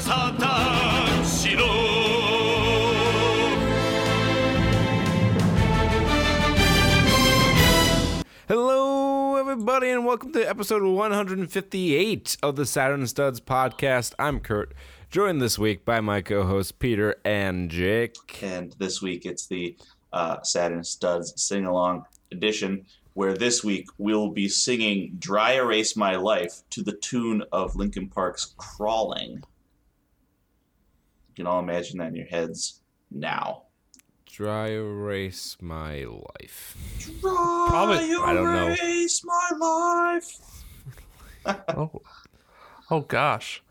サタンしろ Hello, everybody, and welcome to episode 158 of the Saturn Studs podcast. I'm Kurt, joined this week by my co hosts Peter and Jake. and this week it's the uh, Saturn Studs sing along edition, where this week we'll be singing Dry Erase My Life to the tune of Linkin Park's Crawling. You can all imagine that in your heads now. Dry erase my life. Probably, I don't know. Erase my life. Oh, oh gosh.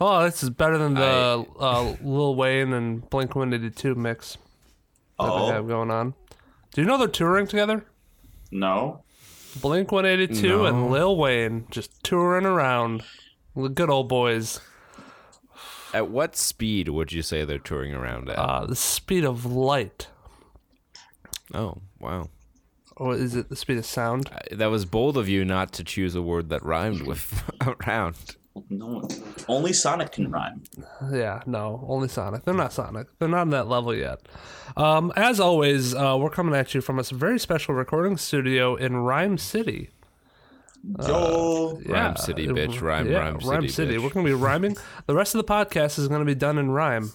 Oh, this is better than the uh, Lil Wayne and Blink One Eighty Two mix that they have Oh, going on. Do you know they're touring together? no. Blink One Eighty Two No. and Lil Wayne just touring around. The good old boys. At what speed would you say they're touring around at? Uh, the speed of light. oh, wow. Or is it the speed of sound? I- That was bold of you not to choose a word that rhymed with around. No. Only Sonic can rhyme. Yeah, no, only Sonic. They're not Sonic. They're not on that level yet. Um, as always, uh, we're coming at you from a very special recording studio in Rhyme City. Uh, Yo. Rhyme City, bitch. Rhyme, yeah, rhyme city, bitch. We're gonna be rhyming. The rest of the podcast is gonna be done in rhyme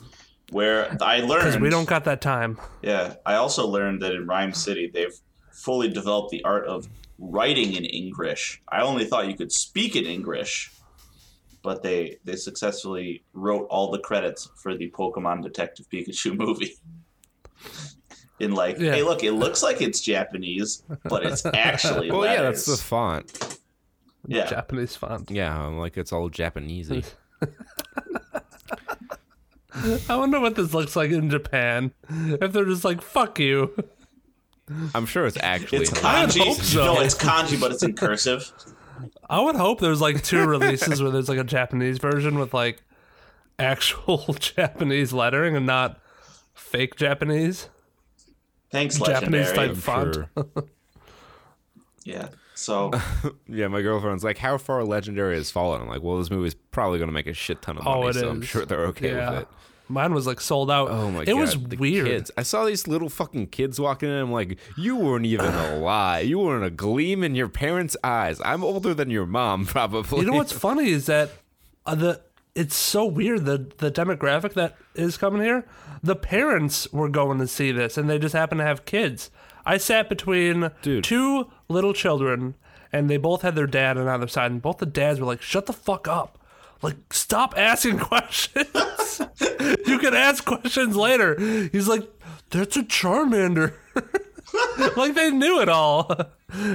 Where I because learned. we don't got that time. Yeah, I also learned that in Rhyme City they've fully developed the art of writing in English. I only thought you could speak in English, but they they successfully wrote all the credits for the Pokemon Detective Pikachu movie. In like, Yeah. hey, look, it looks like it's Japanese, but it's actually Well, yeah, that's the font. Yeah. Japanese font. Yeah, like it's all Japanesey. I wonder what this looks like in Japan. If they're just like, "Fuck you." I'm sure it's actually. It's I would kanji. hope so. No, it's kanji, but it's in cursive. I would hope there's like two releases where there's like a Japanese version with like actual Japanese lettering and not fake Japanese. Thanks, Japanese legendary. type font. Sure. Yeah. So Yeah, my girlfriend's like, "How far legendary has fallen?" I'm like, "Well, this movie's probably going to make a shit ton of money, Oh, it so I'm sure they're okay yeah. with it." Mine was like sold out. Oh my it god, it was the weird. Kids. I saw these little fucking kids walking in. I'm like, "You weren't even alive. You weren't a gleam in your parents' eyes. I'm older than your mom, probably." You know what's funny is that uh, the it's so weird the the demographic that is coming here. The parents were going to see this, and they just happen to have kids. I sat between Dude. two little children, and they both had their dad on either side, and both the dads were like, "Shut the fuck up." Like, stop asking questions. you can ask questions later. He's like, that's a Charmander. like they knew it all.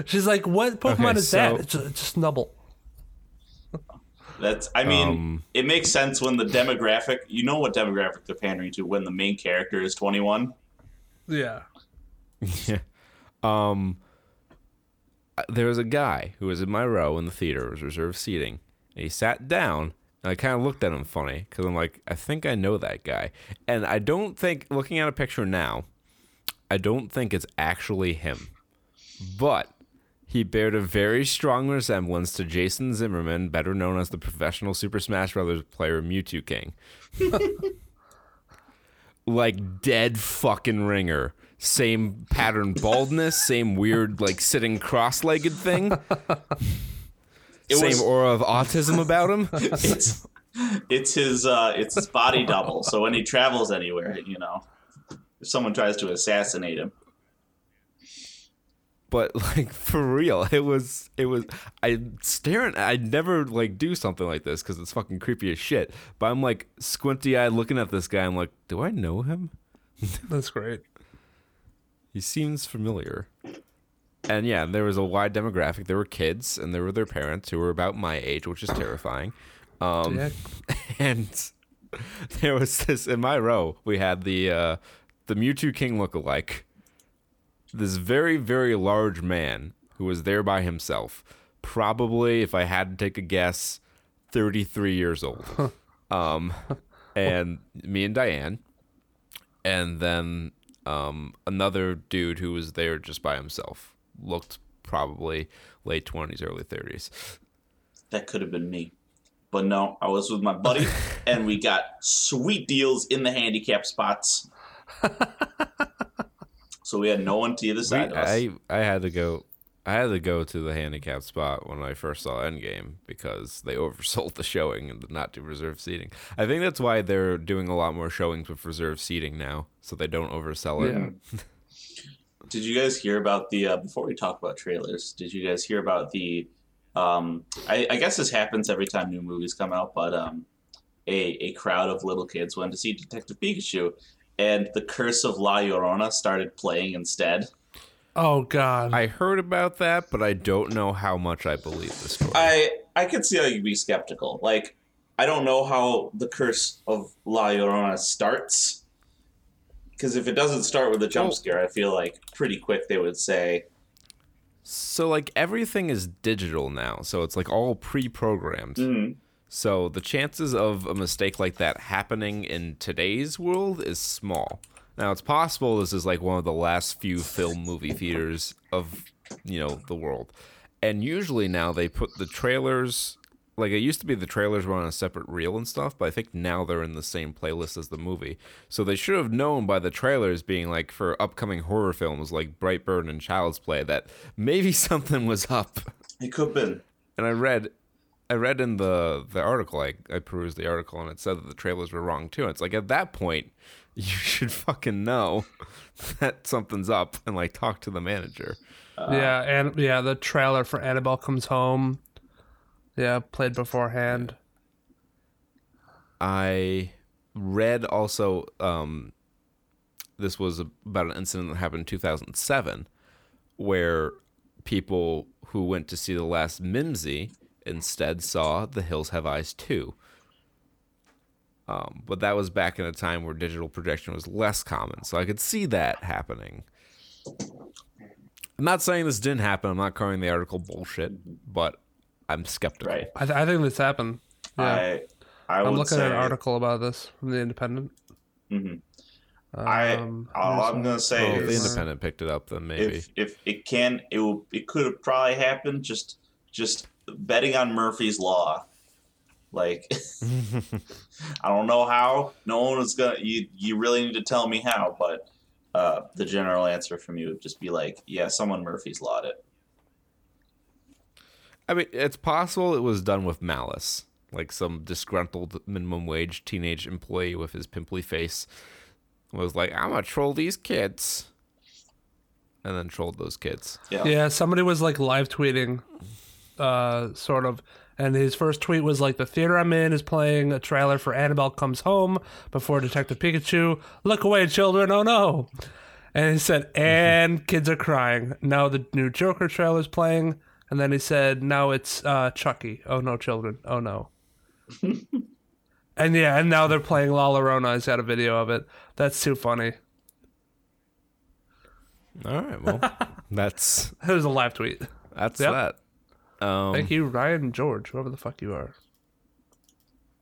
She's like, what Pokemon Okay, is that? It's a, it's a Snubbull. That's. I mean, Um, it makes sense when the demographic. You know what demographic they're pandering to when the main character is 21. Yeah. Yeah. Um, there was a guy who was in my row in the theater. It was reserved seating. And he sat down, and I kind of looked at him funny because I'm like, I think I know that guy. And I don't think, looking at a picture now, I don't think it's actually him. But he bared a very strong resemblance to Jason Zimmerman, better known as the professional Super Smash Bros. player Mewtwo King. like dead fucking ringer. Same pattern baldness, same weird like sitting cross-legged thing. It same was- aura of autism about him. It's it's his uh, it's his body double. So when he travels anywhere, you know, if someone tries to assassinate him, but like for real, it was it was I staring. I'd never like do something like this because it's fucking creepy as shit. But I'm like squinty eyed looking at this guy. I'm like, do I know him? That's great. He seems familiar. And yeah, there was a wide demographic. There were kids and there were their parents who were about my age, which is terrifying. Um, Yeah. and there was this in my row. We had the uh, the Mewtwo King lookalike, this very very large man who was there by himself. Probably, if I had to take a guess, thirty three years old. um, and me and Diane, and then um, another dude who was there just by himself. Looked probably late twenties, early thirties. that could have been me. But no, I was with my buddy, and we got sweet deals in the handicap spots. so we had no one to either We- side of us. I I had to go. I had to go to the handicap spot when I first saw Endgame because they oversold the showing and did not do reserve seating. I think that's why they're doing a lot more showings with reserve seating now, so they don't oversell it. Yeah. Did you guys hear about the uh, before we talk about trailers? Did you guys hear about the? Um, I, I guess this happens every time new movies come out, but um, a a crowd of little kids went to see Detective Pikachu, and the Curse of La Llorona started playing instead. Oh God. I heard about that, but I don't know how much I believe the story. I I could see how you'd be skeptical. Like, I don't know how the Curse of La Llorona starts. Because if it doesn't start with a jump scare, I feel like pretty quick they would say, so like everything is digital now, so it's like all pre-programmed. mm, So the chances of a mistake like that happening in today's world is small. Now it's possible this is like one of the last few film movie theaters of you know the world. And usually now they put the trailers like it used to be the trailers were on a separate reel and stuff, but I think now they're in the same playlist as the movie. So they should have known by the trailers being like for upcoming horror films like Brightburn and Child's Play that maybe something was up. it could have been. And I read, I read in the the article. I I perused the article and it said that the trailers were wrong too. And it's like at that point, you should fucking know that something's up and like talk to the manager. yeah, and yeah, the trailer for Annabelle Comes Home. Yeah, played beforehand. I read also. Um, this was about an incident that happened in 2007, where people who went to see the last Mimzy instead saw The Hills Have Eyes 2. Um, but that was back in a time where digital projection was less common, so I could see that happening. I'm not saying this didn't happen. I'm not calling the article bullshit, but I'm skeptical. Right. I, th- I think this happened. Yeah, I I I'm looking say, at an article about this from the Independent. Mhm. I Um, all here's I'm gonna say Oh, if the Independent picked it up, then maybe. if if it can it will it could have probably happened just just betting on Murphy's law. Like I don't know how. No one was gonna you you really need to tell me how, but uh, the general answer from you would just be like, yeah, someone Murphy's lawed it. I mean, it's possible it was done with malice, like some disgruntled minimum wage teenage employee with his pimply face was like, "I'm gonna troll these kids," and then trolled those kids. Yeah. Yeah, somebody was like live tweeting, uh, sort of, and his first tweet was like, "The theater I'm in is playing a trailer for Annabelle Comes Home before Detective Pikachu. Look away, children! Oh no!" And he said, "And kids are crying." Now the new Joker trailer is playing, and then he said, "Now it's uh, Chucky. Oh no, children! Oh no." and yeah, and now they're playing La Llorona. He's got a video of it. That's too funny. All right, well, that's It was a live tweet. that's Yep. that. Um, Thank you, Ryan George, whoever the fuck you are.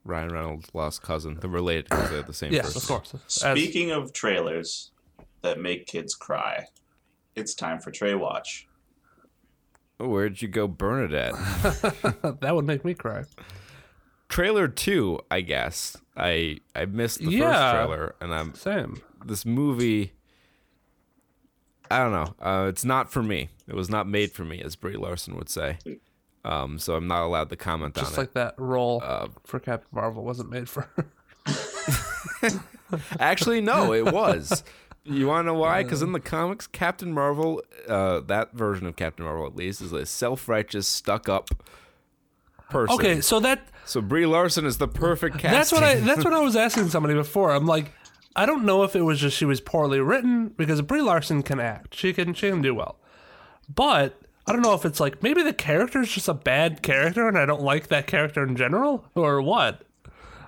Ryan Reynolds' lost cousin. They're related because they have the same Yes, first of course. As- Speaking of trailers that make kids cry, it's time for Trey Watch. Oh, where'd you go, Bernadette? that would make me cry. trailer two, I guess. I I missed the Yeah. first trailer, and I'm Same. this movie I don't know. Uh, it's not for me. It was not made for me, as Brie Larson would say. Um, so I'm not allowed to comment Just on like that role Uh, for Captain Marvel wasn't made for her. Actually, no, it was. You want to know why? Because in the comics, Captain Marvel, uh, that version of Captain Marvel at least, is a self-righteous, stuck-up person. Okay, so that So Brie Larson is the perfect casting. that's what I that's what I was asking somebody before. I'm like, I don't know if it was just she was poorly written because Brie Larson can act. She can she can do well. But I don't know if it's like maybe the character is just a bad character and I don't like that character in general or what.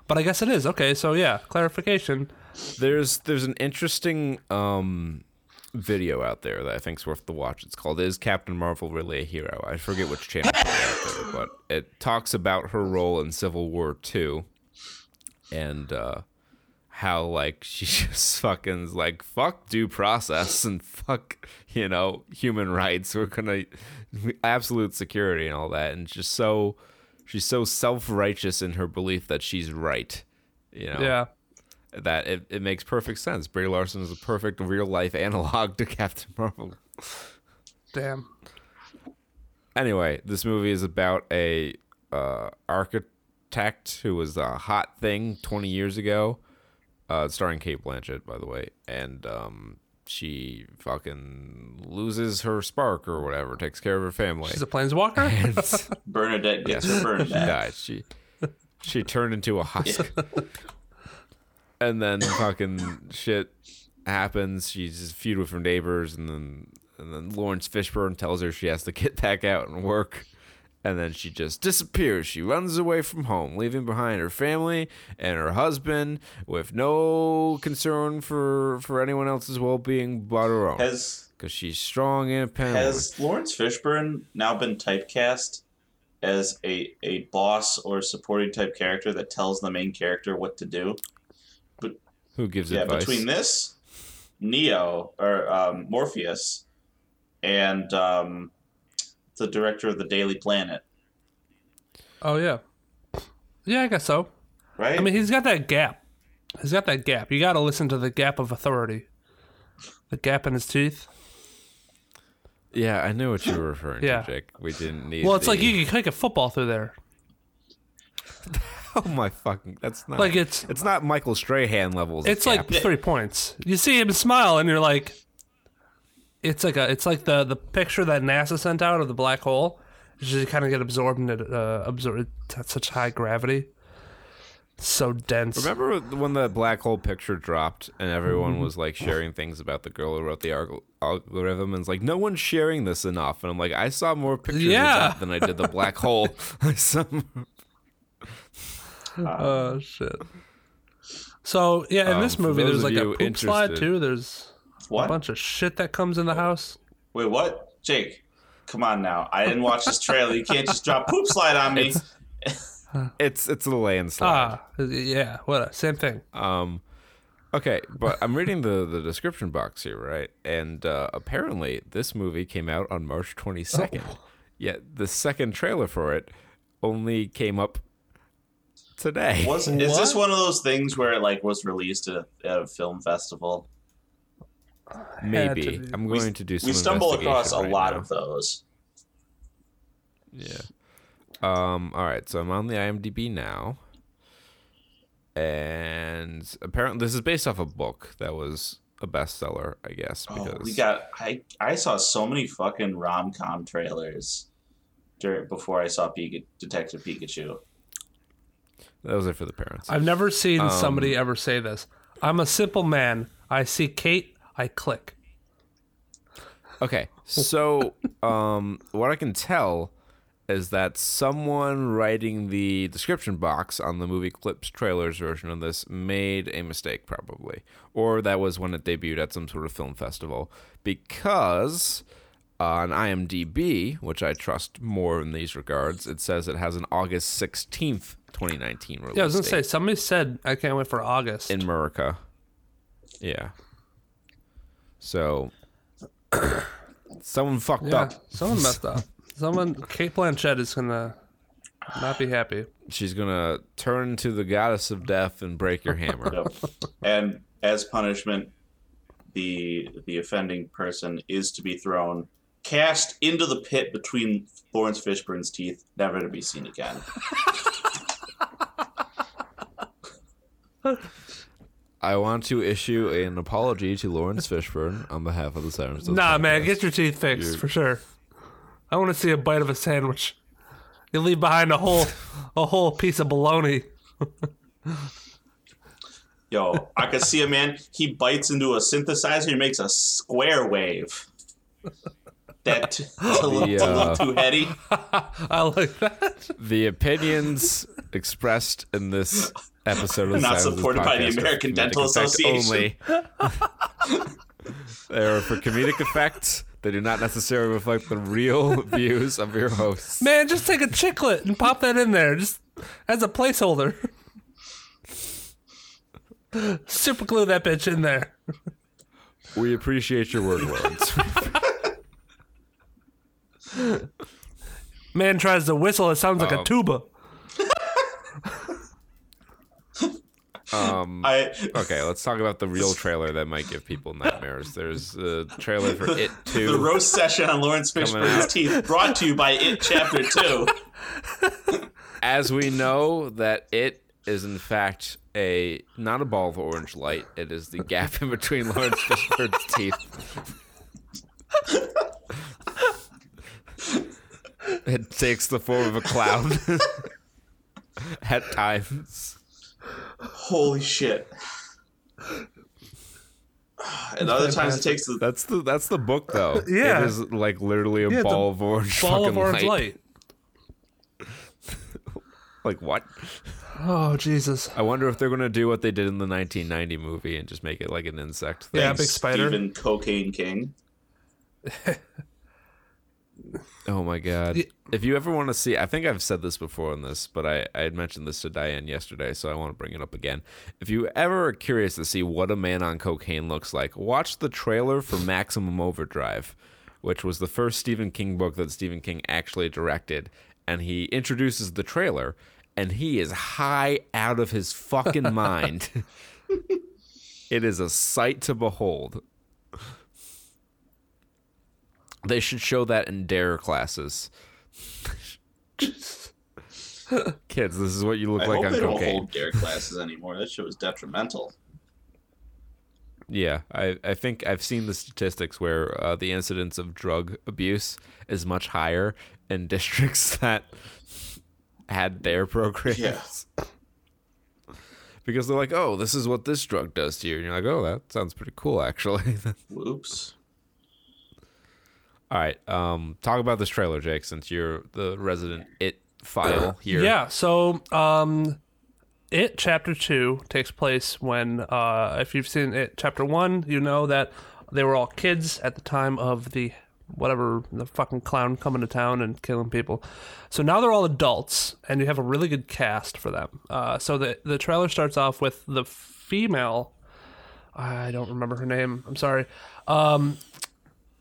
But I guess it is. Okay, so yeah, clarification. There's there's an interesting um, video out there that I think's worth the watch. It's called "Is Captain Marvel Really a Hero?" I forget which channel there, but it talks about her role in Civil War Two, and uh, how like she just fucking like fuck due process and fuck you know human rights. We're gonna absolute security and all that, and just so she's so self righteous in her belief that she's right. You know, Yeah. that it, it makes perfect sense. Brie Larson is a perfect real life analog to Captain Marvel. Damn. Anyway, this movie is about a uh, architect who was a hot thing 20 years ago, uh, starring Cate Blanchett, by the way, and um, she fucking loses her spark or whatever, takes care of her family. She's a planeswalker? Bernadette gets her burn she back. died. She she turned into a husk. and then fucking shit happens. She's just feud with her neighbors, and then and then Laurence Fishburne tells her she has to get back out and work. And then she just disappears. She runs away from home, leaving behind her family and her husband with no concern for, for anyone else's well being but her own. Has Because she's strong and independent. has Laurence Fishburne now been typecast as a a boss or supporting type character that tells the main character what to do? But who gives yeah, advice? between this, Neo or um, Morpheus, and um, the director of the Daily Planet, oh, yeah. Yeah, I guess so. right? I mean, he's got that gap. He's got that gap. You got to listen to the gap of authority. The gap in his teeth. Yeah, I knew what you were referring Yeah. to, Jake. We didn't need. Well, it's like you can kick a football through there. Oh my fucking! That's not Like it's It's not Michael Strahan levels. of it's like gap. three points. You see him smile, and you're like, it's like a it's like the the picture that NASA sent out of the black hole. You just kind of get absorbed into uh, absorbed at such high gravity. So dense. Remember when the black hole picture dropped and everyone Mm-hmm. was like sharing things about the girl who wrote the alg- algorithm and it's like no one's sharing this enough and I'm like I saw more pictures Yeah. of that than I did the black hole. I saw Oh shit. So yeah, in Um, this movie, there's like a poop slide too. There's a bunch of shit that comes in the house. Wait, what? Jake, come on now. I didn't watch this trailer. You can't just drop poop slide on me. it's it's a landslide. Ah, yeah, what? Same thing. Um, okay, but I'm reading the the description box here, right? And uh, apparently, this movie came out on March 22nd. Yet the second trailer for it only came up today. Was is this one of those things where it like was released at a, at a film festival? Had to Maybe. I'm We- going to do some. We stumble across a right lot now. of those. Yeah. Um. All right. So I'm on the IMDb now, and apparently this is based off a book that was a bestseller, I guess. Because Oh, we got I I saw so many fucking rom com trailers during before I saw Pika, Detective Pikachu. those are for the parents. I've never seen Um, somebody ever say this. I'm a simple man. I see Cate. I click. Okay, so um, what I can tell is that someone writing the description box on the movie clips trailers version of this made a mistake, probably, or that was when it debuted at some sort of film festival, because on IMDb, which I trust more in these regards, it says it has an August sixteenth, twenty nineteen release. Yeah, I was gonna say somebody said I can't wait for August. in America. Yeah. So someone fucked yeah, up. someone messed up. Someone Cate Blanchett is gonna not be happy. She's gonna turn into the goddess of death and break your hammer. Yep. and as punishment, the the offending person is to be thrown cast into the pit between Laurence Fishburne's teeth, never to be seen again. I want to issue an apology to Laurence Fishburne on behalf of the Sirens. Nah, man, get your teeth fixed for sure. I want to see a bite of a sandwich. You leave behind a whole a whole piece of bologna. Yo, I could see a man. He bites into a synthesizer. He makes a square wave. That t- to look, The, uh, too heady. I like that. The opinions expressed in this episode of Not supported by the podcast are American for Dental Association. Only. they are for comedic effect. They do not necessarily reflect the real views of your hosts. Man, just take a chiclet and pop that in there, just as a placeholder. Super glue that bitch in there. We appreciate your word, Laurence. Man tries to whistle, it sounds like a Um, tuba. Um, I okay, let's talk about the real trailer that might give people nightmares. There's a trailer for It too. the roast session on Laurence Fishburne's teeth brought to you by It Chapter Two. As we know that It is in fact a not a ball of orange light. It is the gap in between Laurence Fishburne's teeth. it takes the form of a cloud at times. Holy shit! And other times it takes the That's the that's the book though. Yeah. It is like literally a Yeah, the ball of orange Ball fucking of orange light. Like what? Oh Jesus! I wonder if they're gonna do what they did in the 1990 movie and just make it like an insect thing. Yeah, big spider. Stephen Cocaine King. Oh my god! If you ever want to see, I think I've said this before on this, but I I had mentioned this to Diane yesterday, so I want to bring it up again. If you ever are curious to see what a man on cocaine looks like, watch the trailer for Maximum Overdrive, which was the first Stephen King book that Stephen King actually directed, and he introduces the trailer, and he is high out of his fucking mind. it is a sight to behold. They should show that in dare classes. Kids, this is what you look I like hope on they don't cocaine. hold dare classes anymore. That shit was detrimental. Yeah, I, I think I've seen the statistics where uh, the incidence of drug abuse is much higher in districts that had dare programs. Yeah. Because they're like, oh, this is what this drug does to you. And you're like, oh, that sounds pretty cool, actually. Whoops. All right, um, talk about this trailer, Jake, since you're the resident it file here. Yeah. So, um, it chapter two takes place when, uh, if you've seen it chapter one, you know that they were all kids at the time of the whatever the fucking clown coming to town and killing people. So now they're all adults, and you have a really good cast for them. Uh, so the the trailer starts off with the female. I don't remember her name. I'm sorry. Um,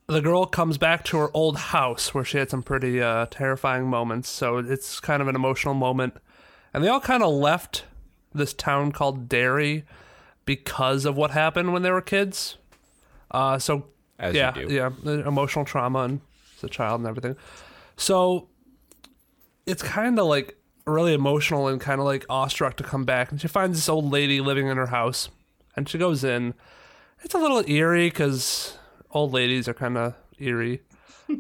the girl comes back to her old house where she had some pretty uh, terrifying moments. So it's kind of an emotional moment. And they all kind of left this town called Derry because of what happened when they were kids. Uh, so As yeah, you do. yeah, emotional trauma and as a child and everything. So it's kind of like really emotional and kind of like awestruck to come back. And she finds this old lady living in her house, and she goes in. It's a little eerie because old ladies are kind of eerie.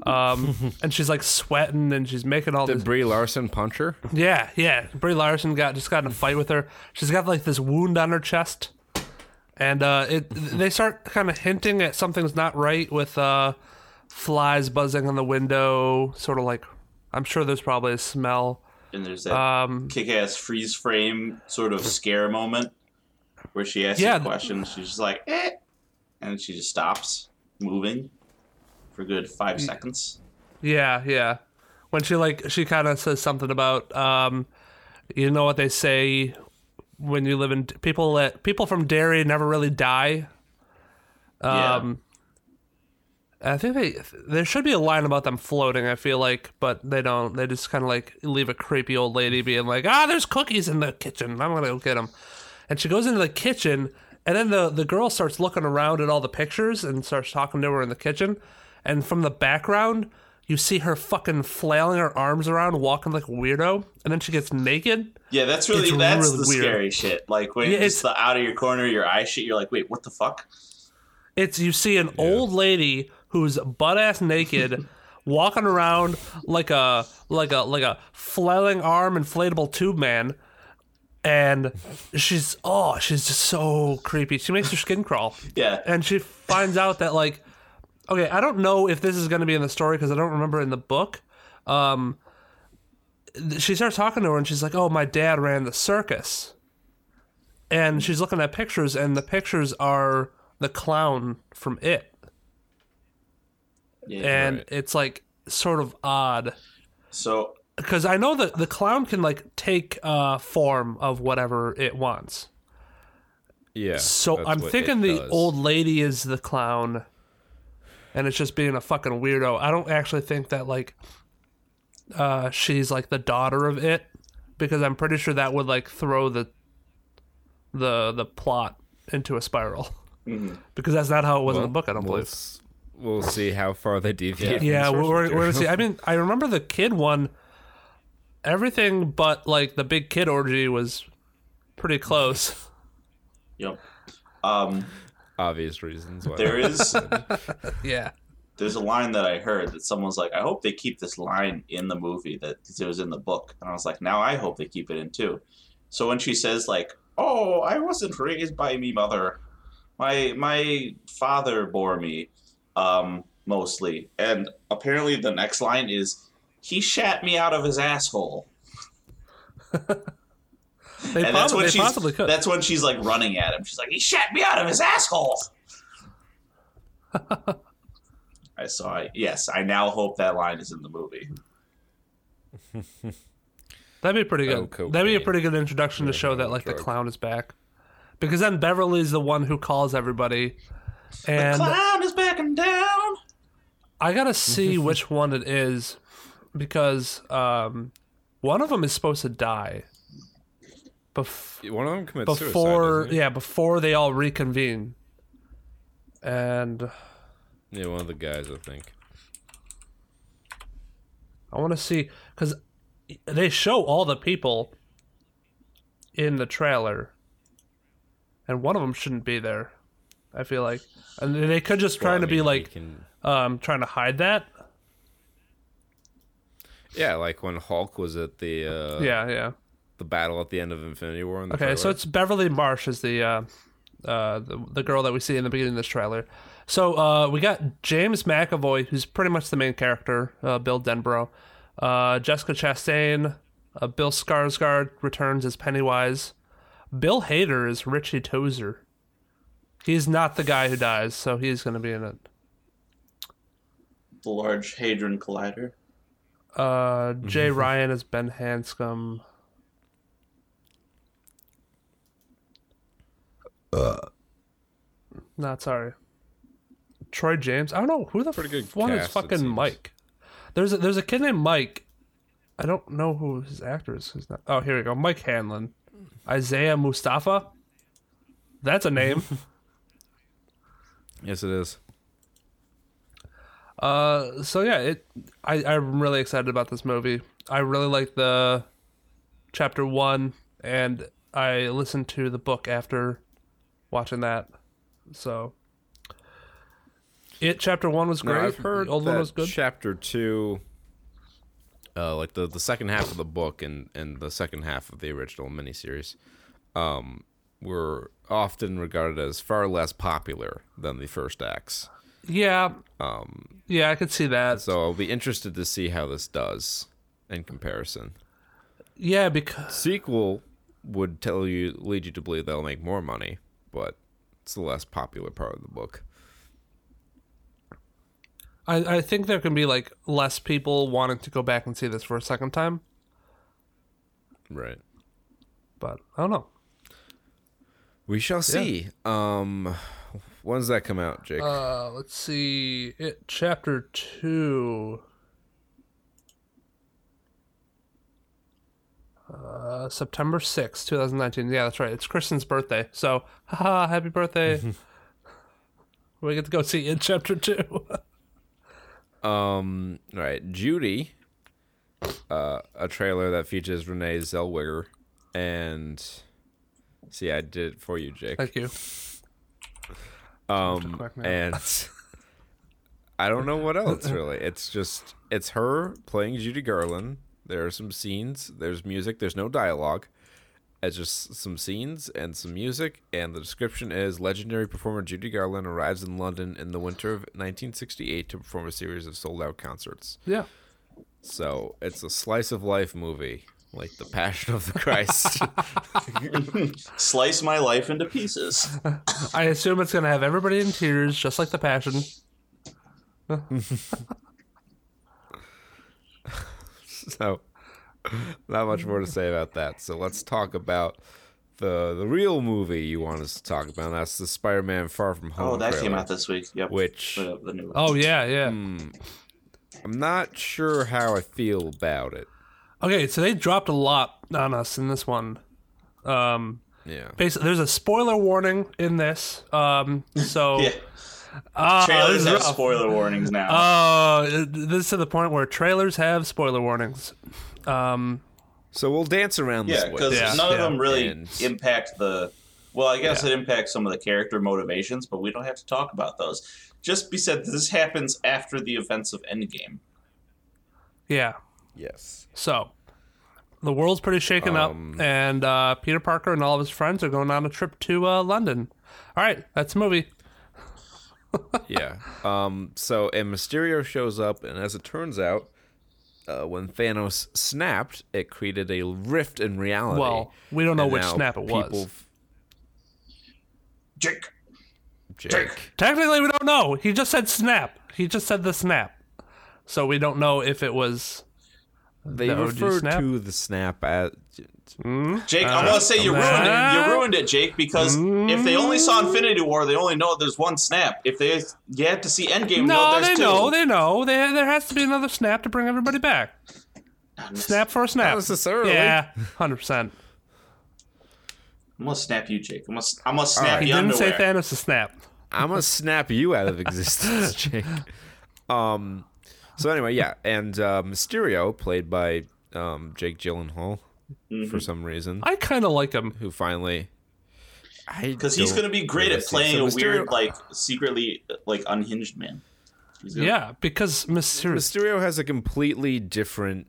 Um, and she's like sweating and she's making all Did this. Brie Larson punch her? Yeah, yeah. Brie Larson got just got in a fight with her. She's got like this wound on her chest, and uh, it they start kind of hinting at something's not right with uh, flies buzzing on the window. Sort of like, I'm sure there's probably a smell. And there's that Um, kick-ass freeze frame sort of scare moment where she asks Yeah. a question. She's just like, eh, and she just stops moving for a good five seconds. Yeah, yeah. When she like she kind of says something about um, you know what they say when you live in people that people from Derry never really die. Yeah. Um, I think they there should be a line about them floating. I feel like, but they don't. They just kind of like leave a creepy old lady being like, "Ah, there's cookies in the kitchen. I'm gonna go get them." And she goes into the kitchen, and then the the girl starts looking around at all the pictures and starts talking to her in the kitchen. And from the background, you see her fucking flailing her arms around, walking like a weirdo. And then she gets naked. Yeah, that's really It's that's really the weird. scary shit. Like when Yeah, it's it's- the out of your corner your eye shit. You're like, wait, what the fuck? It's you see an old lady who's butt ass naked, walking around like a like a like a flailing arm inflatable tube man, and she's oh she's just so creepy. She makes your skin crawl, Yeah, and she finds out that like okay I don't know if this is going to be in the story because I don't remember in the book. Um, she starts talking to her and she's like, "Oh, my dad ran the circus." And she's looking at pictures, and the pictures are the clown from It, yeah. and Right. it's like sort of odd so because I know that the clown can like take uh, form of whatever it wants. Yeah. So I'm thinking the does. old lady is the clown, and it's just being a fucking weirdo. I don't actually think that like uh, she's like the daughter of it, because I'm pretty sure that would like throw the the the plot into a spiral. Because that's not how it was in the book. I don't we'll, believe. s- we'll see how far they deviate. from Yeah, we're, we're, we're gonna see. I mean, I remember the kid one. Everything but like the big kid orgy was pretty close. Yep. Um, obvious reasons. Why there is yeah. there's a line that I heard that someone's like, I hope they keep this line in the movie that 'cause it was in the book, and I was like, now I hope they keep it in too. So when she says like, "Oh, I wasn't raised by me mother, my my father bore me," um, mostly, and apparently the next line is, "He shat me out of his asshole." They, and possi- that's when they she's possibly could. that's when she's like running at him. She's like, "He shat me out of his asshole." I saw it. Yes, I now hope that line is in the movie. That'd be pretty Oh, good. That'd be a pretty good introduction to show that like the clown is back. Because then Beverly's the one who calls everybody. And the Clown is backing down. I gotta see which one it is because um, one of them is supposed to die. Bef- One of them commits before suicide. yeah, before they all reconvene. And yeah, one of the guys, I think. I want to see because they show all the people in the trailer, and one of them shouldn't be there. I feel like, and they could just trying Well, I to be like, can- um, trying to hide that. Yeah, like when Hulk was at the uh, yeah, yeah. the battle at the end of Infinity War. In the Okay, so it's Beverly Marsh is the uh, uh, the, the girl that we see in the beginning of this trailer. So uh, we got James McAvoy, who's pretty much the main character, uh, Bill Denbrough. Uh, Jessica Chastain, uh, Bill Skarsgård returns as Pennywise. Bill Hader is Richie Tozier. He's not the guy who dies, so he's going to be in it. The Large Hadron Collider. Uh, Jay Ryan is Ben Hanscom. Uh. Not sorry. Troy James. I don't know who the Pretty good f- one is fucking. Mike. There's a, there's a kid named Mike. I don't know who his actor is. Who's not, oh, here we go. Mike Hanlon. Isaiah Mustafa. That's a name. yes, it is. Uh, so yeah, it. I I'm really excited about this movie. I really like the chapter one, and I listened to the book after watching that. So, it chapter one was No, great. I've heard the old one was good. chapter two, uh, like the the second half of the book and and the second half of the original miniseries, um, were often regarded as far less popular than the first acts. Yeah. Um. Yeah, I could see that. So I'll be interested to see how this does in comparison. Yeah, because Sequel would tell you lead you to believe they'll make more money, but it's the less popular part of the book. I I think there can be like less people wanting to go back and see this for a second time. Right. But I don't know. We shall see. Um, when does that come out, Jake? Uh, let's see. It chapter two. Uh, September sixth, 2019. Yeah, that's right. It's Kristen's birthday. So, haha, happy birthday. we get to go see in chapter two. Um, all right, Judy, uh, a trailer that features Renee Zellweger, and see, I did it for you, Jake. Thank you. Um, and I don't know what else really. It's just it's her playing Judy Garland. There are some scenes. There's music. There's no dialogue. It's just some scenes and some music, and the description is legendary performer Judy Garland arrives in London in the winter of 1968 to perform a series of sold out concerts. Yeah. So it's a slice of life movie, like the Passion of the Christ. Slice my life into pieces. I assume it's going to have everybody in tears, just like The Passion. so not much more to say about that. So let's talk about the the real movie you want us to talk about. And that's the Spider-Man Far From Home. Oh, that came out this week. Yep. Which The, the new. Oh, yeah, yeah. Hmm. I'm not sure how I feel about it. Okay, so they dropped a lot on us in this one. Um, Yeah. basically, there's a spoiler warning in this. Um, so Yeah. Ah, this Trailers have rough. spoiler warnings now. Oh, this is to the point where trailers have spoiler warnings. Um, So we'll dance around yeah, this because way. Yeah, none of them really And- impact the. Well, I guess it impacts some of the character motivations, but we don't have to talk about those. Just be said, this happens after the events of Endgame. yeah. Yes. So the world's pretty shaken Um, up, and uh, Peter Parker and all of his friends are going on a trip to uh, London. All right, that's the movie. yeah. Um. So and Mysterio shows up, and as it turns out, uh, when Thanos snapped, it created a rift in reality. Well, we don't know which snap it was. people- Jake. Jake. Technically, we don't know. He just said snap. He just said the snap. So we don't know if it was. They the refer snap? to the snap as Jake, Uh, I'm gonna say you ruined it. You ruined it, Jake, because if they only saw Infinity War, they only know there's one snap. If they you have to see Endgame, you know No, there's they two. know. They know. They, there has to be another snap to bring everybody back. Snap for a snap. Not necessarily. Yeah, hundred percent. I'm gonna snap you, Jake. I'm gonna, I'm gonna snap He you didn't say. Thanos to snap. I'm gonna snap you out of existence, Jake. Um. So anyway, yeah, and uh, Mysterio, played by um, Jake Gyllenhaal, Mm-hmm. for some reason, I kind of like him. who finally. Because he's gonna be great really at playing so a weird, like secretly like unhinged man. Gonna- Yeah, because Mysterio. Mysterio has a completely different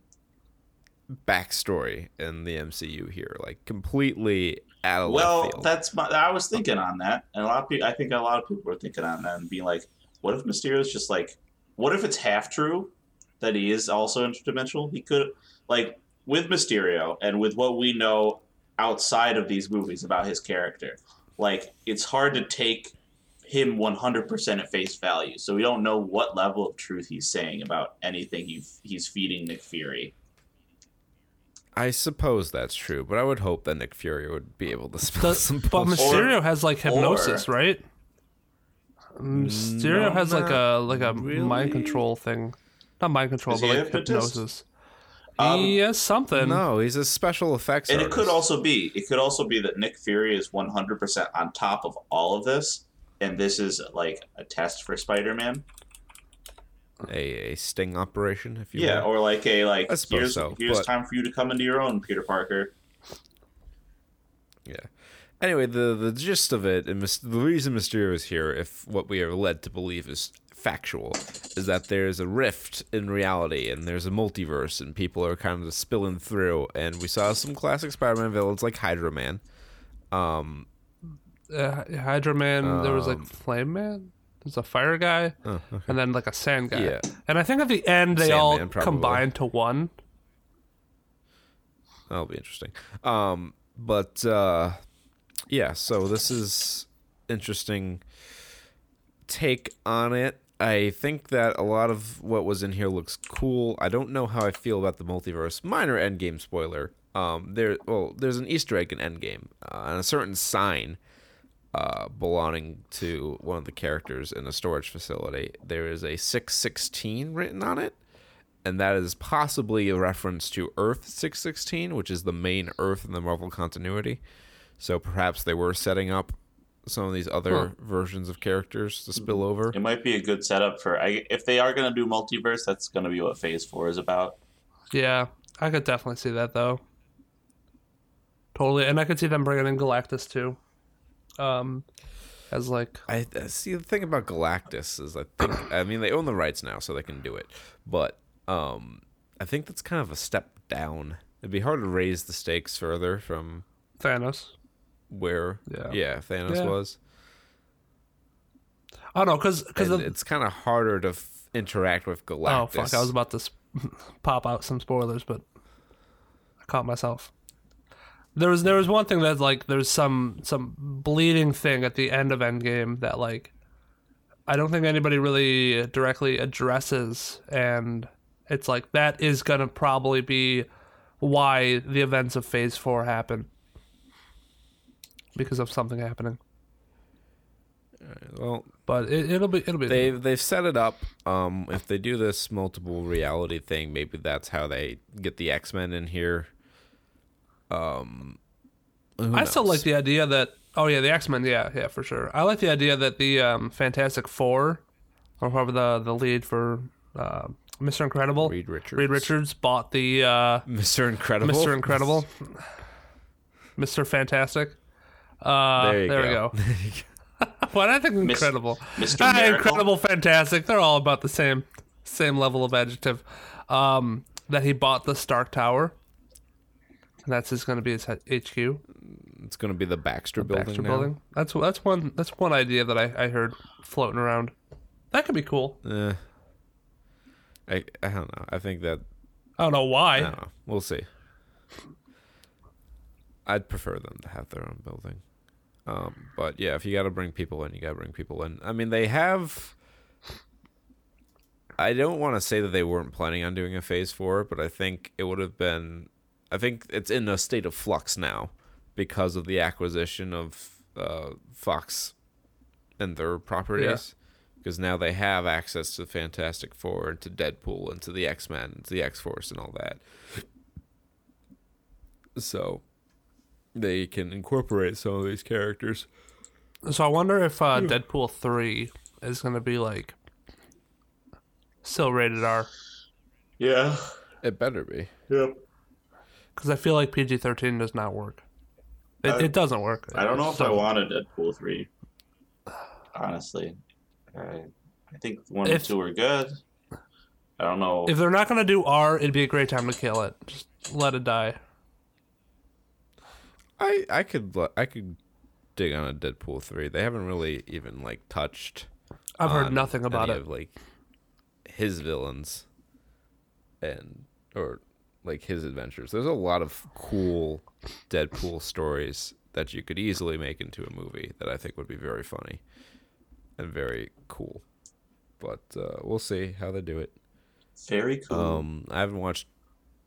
backstory in the MCU here, like completely out of Well, that's my. I was thinking on that, and a lot of people. I think a lot of people were thinking on that and being like, "What if Mysterio's just like? What if it's half true that he is also interdimensional? He could like with Mysterio and with what we know outside of these movies about his character. Like it's hard to take him 100% at face value. So we don't know what level of truth he's saying about anything he, he's feeding Nick Fury. I suppose that's true, but I would hope that Nick Fury would be able to spell The- some but bullshit. Mysterio has like hypnosis, right? Mysterio No, has like a like a really. mind control thing. Not mind control, Is but he like hypnotist? hypnosis. Um, he has something. No, he's a special effects And it could also be, it could also be that Nick Fury is 100% on top of all of this, and this is like a test for Spider-Man. a, a sting operation, if you Yeah, will. or like a like I suppose here's so, here's but- time for you to come into your own, Peter Parker. Yeah. Anyway, the the gist of it, and the reason Mysterio is here, if what we are led to believe is factual, is that there's a rift in reality, and there's a multiverse, and people are kind of spilling through. And we saw some classic Spider-Man villains like Hydro Man. Um, uh, Hydro Man. there was like Flame Man. There's a fire guy, and then like a sand guy. Yeah. And I think at the end they all Sandman, probably. combine to one. That'll be interesting. Um, but uh, yeah, so this is interesting take on it. I think that a lot of what was in here looks cool. I don't know how I feel about the multiverse. Minor Endgame spoiler. Um, there, well, there's an Easter egg in Endgame uh, and a certain sign uh, belonging to one of the characters in a storage facility. There is a 616 written on it and that is possibly a reference to Earth 616, which is the main Earth in the Marvel continuity. So perhaps they were setting up some of these other Huh. versions of characters to spill over. It might be a good setup for I, if they are going to do multiverse. That's going to be what Phase Four is about. Yeah, I could definitely see that though. Totally, and I could see them bringing in Galactus too. Um, as like I I see the thing about Galactus is I think I mean they own the rights now, so they can do it. But um, I think that's kind of a step down. It'd be hard to raise the stakes further from Thanos. Where Yeah. Thanos Yeah. was. Oh no, because because it's kind of harder to f- interact with Galactus. oh fuck, I was about to s- pop out some spoilers, but I caught myself. There was there was one thing that's like there's some some bleeding thing at the end of Endgame that like I don't think anybody really directly addresses, and it's like that is gonna probably be why the events of Phase Four happen because of something happening. well, But it, it'll be it'll be they've they've set it up. Um, if they do this multiple reality thing, maybe that's how they get the X Men in here. Um, who I still like the idea that. Oh yeah, the X Men. Yeah, yeah, for sure. I like the idea that the um, Fantastic Four, or whoever the the lead for uh, Mr. Incredible, Reed Richards. Reed Richards bought the uh, Mr. Incredible. Mr. Incredible, Mr. Fantastic. Uh, There you we go. go. What I think incredible, Mr. Ah, incredible, fantastic. They're all about the same, same level of adjective. Um, that he bought the Stark Tower. And that's just going to be his HQ. It's going to be the Baxter building. Baxter now. Building. That's that's one that's one idea that I, I heard floating around. That could be cool. Eh. I I don't know. I think that I don't know why. I don't know. We'll see. I'd prefer them to have their own building. Um, but yeah, if you got to bring people in, you got to bring people in. I mean, they have. I don't want to say that they weren't planning on doing a phase four, but I think it would have been. I think it's in a state of flux now because of the acquisition of uh, Fox and their properties. Because now they have access to Fantastic Four and to Deadpool and to the X Men and to the X Force and all that. So they can incorporate some of these characters. So I wonder if uh, Hmm. Deadpool three is going to be like still rated R Yeah. It better be. Yep. because I feel like PG thirteen does not work. It, I- it doesn't work. I don't know if So- I wanted Deadpool three. Honestly, I, I think one and If- two are good. I don't know. If they're not going to do R, it'd be a great time to kill it. Just let it die. I I could l- I could dig on a Deadpool three. They haven't really even like touched. I've heard nothing about any it. Of, like his villains, and or like his adventures. There's a lot of cool Deadpool stories that you could easily make into a movie that I think would be very funny and very cool. But uh, we'll see how they do it. Very cool. Um, I haven't watched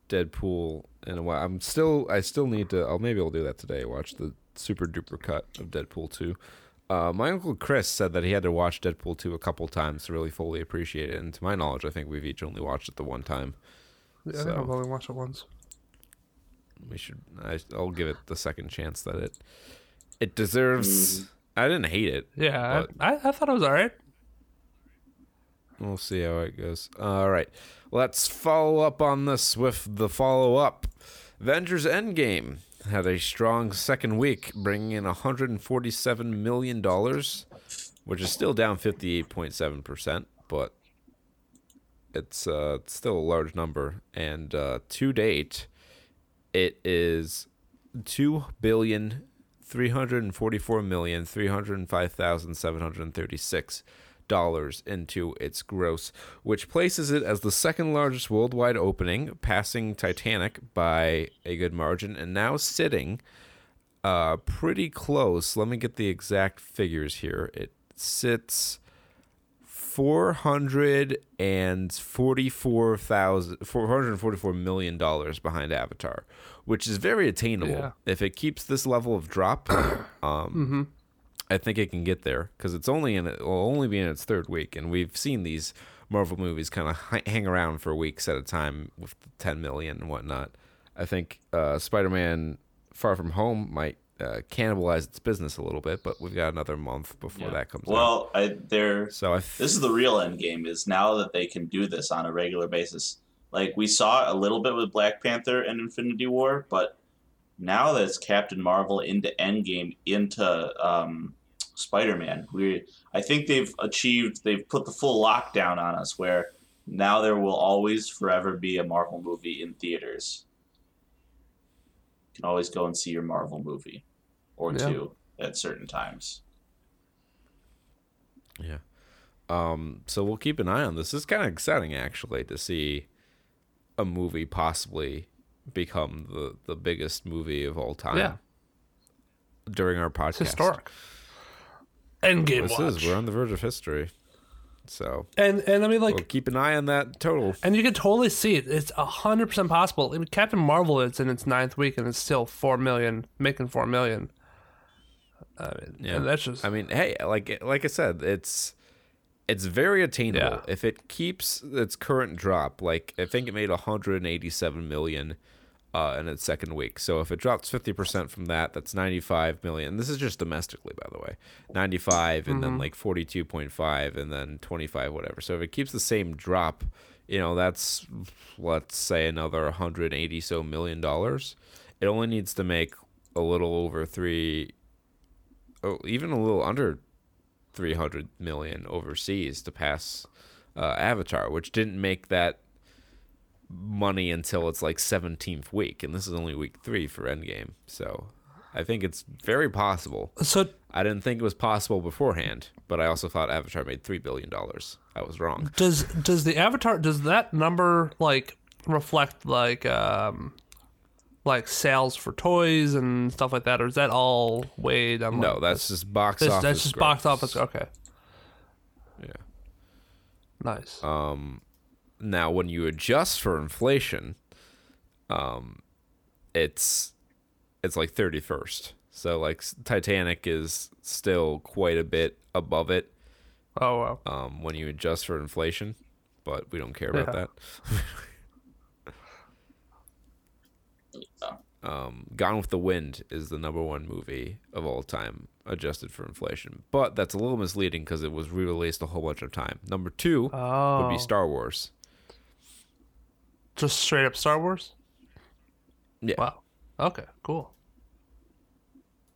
Deadpool in a while. I'm still, I still need to. I'll maybe I'll do that today. Watch the super duper cut of Deadpool two. Uh, my uncle Chris said that he had to watch Deadpool two a couple times to really fully appreciate it. And to my knowledge, I think we've each only watched it the one time. Yeah, I think I've only watched it once. We should. I, I'll give it the second chance that it it deserves. I didn't hate it. Yeah, I, I, I thought it was all right. We'll see how it goes. All right. Let's follow up on this with the follow up. Avengers Endgame had a strong second week, bringing in $147 million, which is still down 58.7%, but it's, uh, still a large number. And uh, to date, it is two billion three hundred forty-four million three hundred five thousand seven hundred thirty-six dollars into its gross, which places it as the second largest worldwide opening, passing Titanic by a good margin, and now sitting uh pretty close. Let me get the exact figures here. It sits four hundred and forty-four thousand four hundred and forty-four million dollars behind Avatar, which is very attainable. Yeah. If it keeps this level of drop, um, I think it can get there because it's only in it will only be in its third week, and we've seen these Marvel movies kind of hang around for weeks at a time with ten million and whatnot. I think uh, Spider-Man: Far From Home might uh, cannibalize its business a little bit, but we've got another month before Yeah. that comes out. well, I, they're So I this is the real end game is now that they can do this on a regular basis like we saw a little bit with black panther and infinity war but now that it's captain marvel into endgame into um, spider-man we i think they've achieved they've put the full lockdown on us where now there will always forever be a marvel movie in theaters you can always go and see your marvel movie or Yeah. two at certain times Yeah. Um, so we'll keep an eye on this. It's kind of exciting, actually, to see a movie possibly become the, the biggest movie of all time. Yeah. During our podcast, It's historic. Endgame This watch. is. We're on the verge of history. So and and I mean like we'll keep an eye on that total. And you can totally see it. It's hundred percent possible. I mean, Captain Marvel is in its ninth week and it's still four million, making four million. I mean, Yeah. and that's just I mean, hey, like like I said, it's it's very attainable Yeah. if it keeps its current drop. Like I think it made 187 million uh, in its second week. So if it drops 50% from that, that's 95 million. This is just domestically, by the way. 95 and then like 42.5 and then 25, whatever. So if it keeps the same drop, you know, that's, let's say, another 180 so million dollars. It only needs to make a little over three, oh, even a little under 300 million overseas to pass uh, Avatar, which didn't make that money until it's like 17th week, and this is only week three for Endgame. So I think it's very possible. So I didn't think it was possible beforehand, but I also thought Avatar made three billion dollars. I was wrong. does does the Avatar does that number like reflect like um like sales for toys and stuff like that, or is that all weighed on? No, like, that's just box that's, office. that's just box gross. office. Okay, Yeah. nice. Um, now when you adjust for inflation, um, it's it's like thirty first. So like Titanic is still quite a bit above it. oh wow. um, when you adjust for inflation, but we don't care about Yeah. that. Um, Gone with the Wind is the number one movie of all time, adjusted for inflation. But that's a little misleading because it was re-released a whole bunch of time. Number two would Oh, be Star Wars. Just straight up Star Wars. Yeah. Wow. Okay. Cool.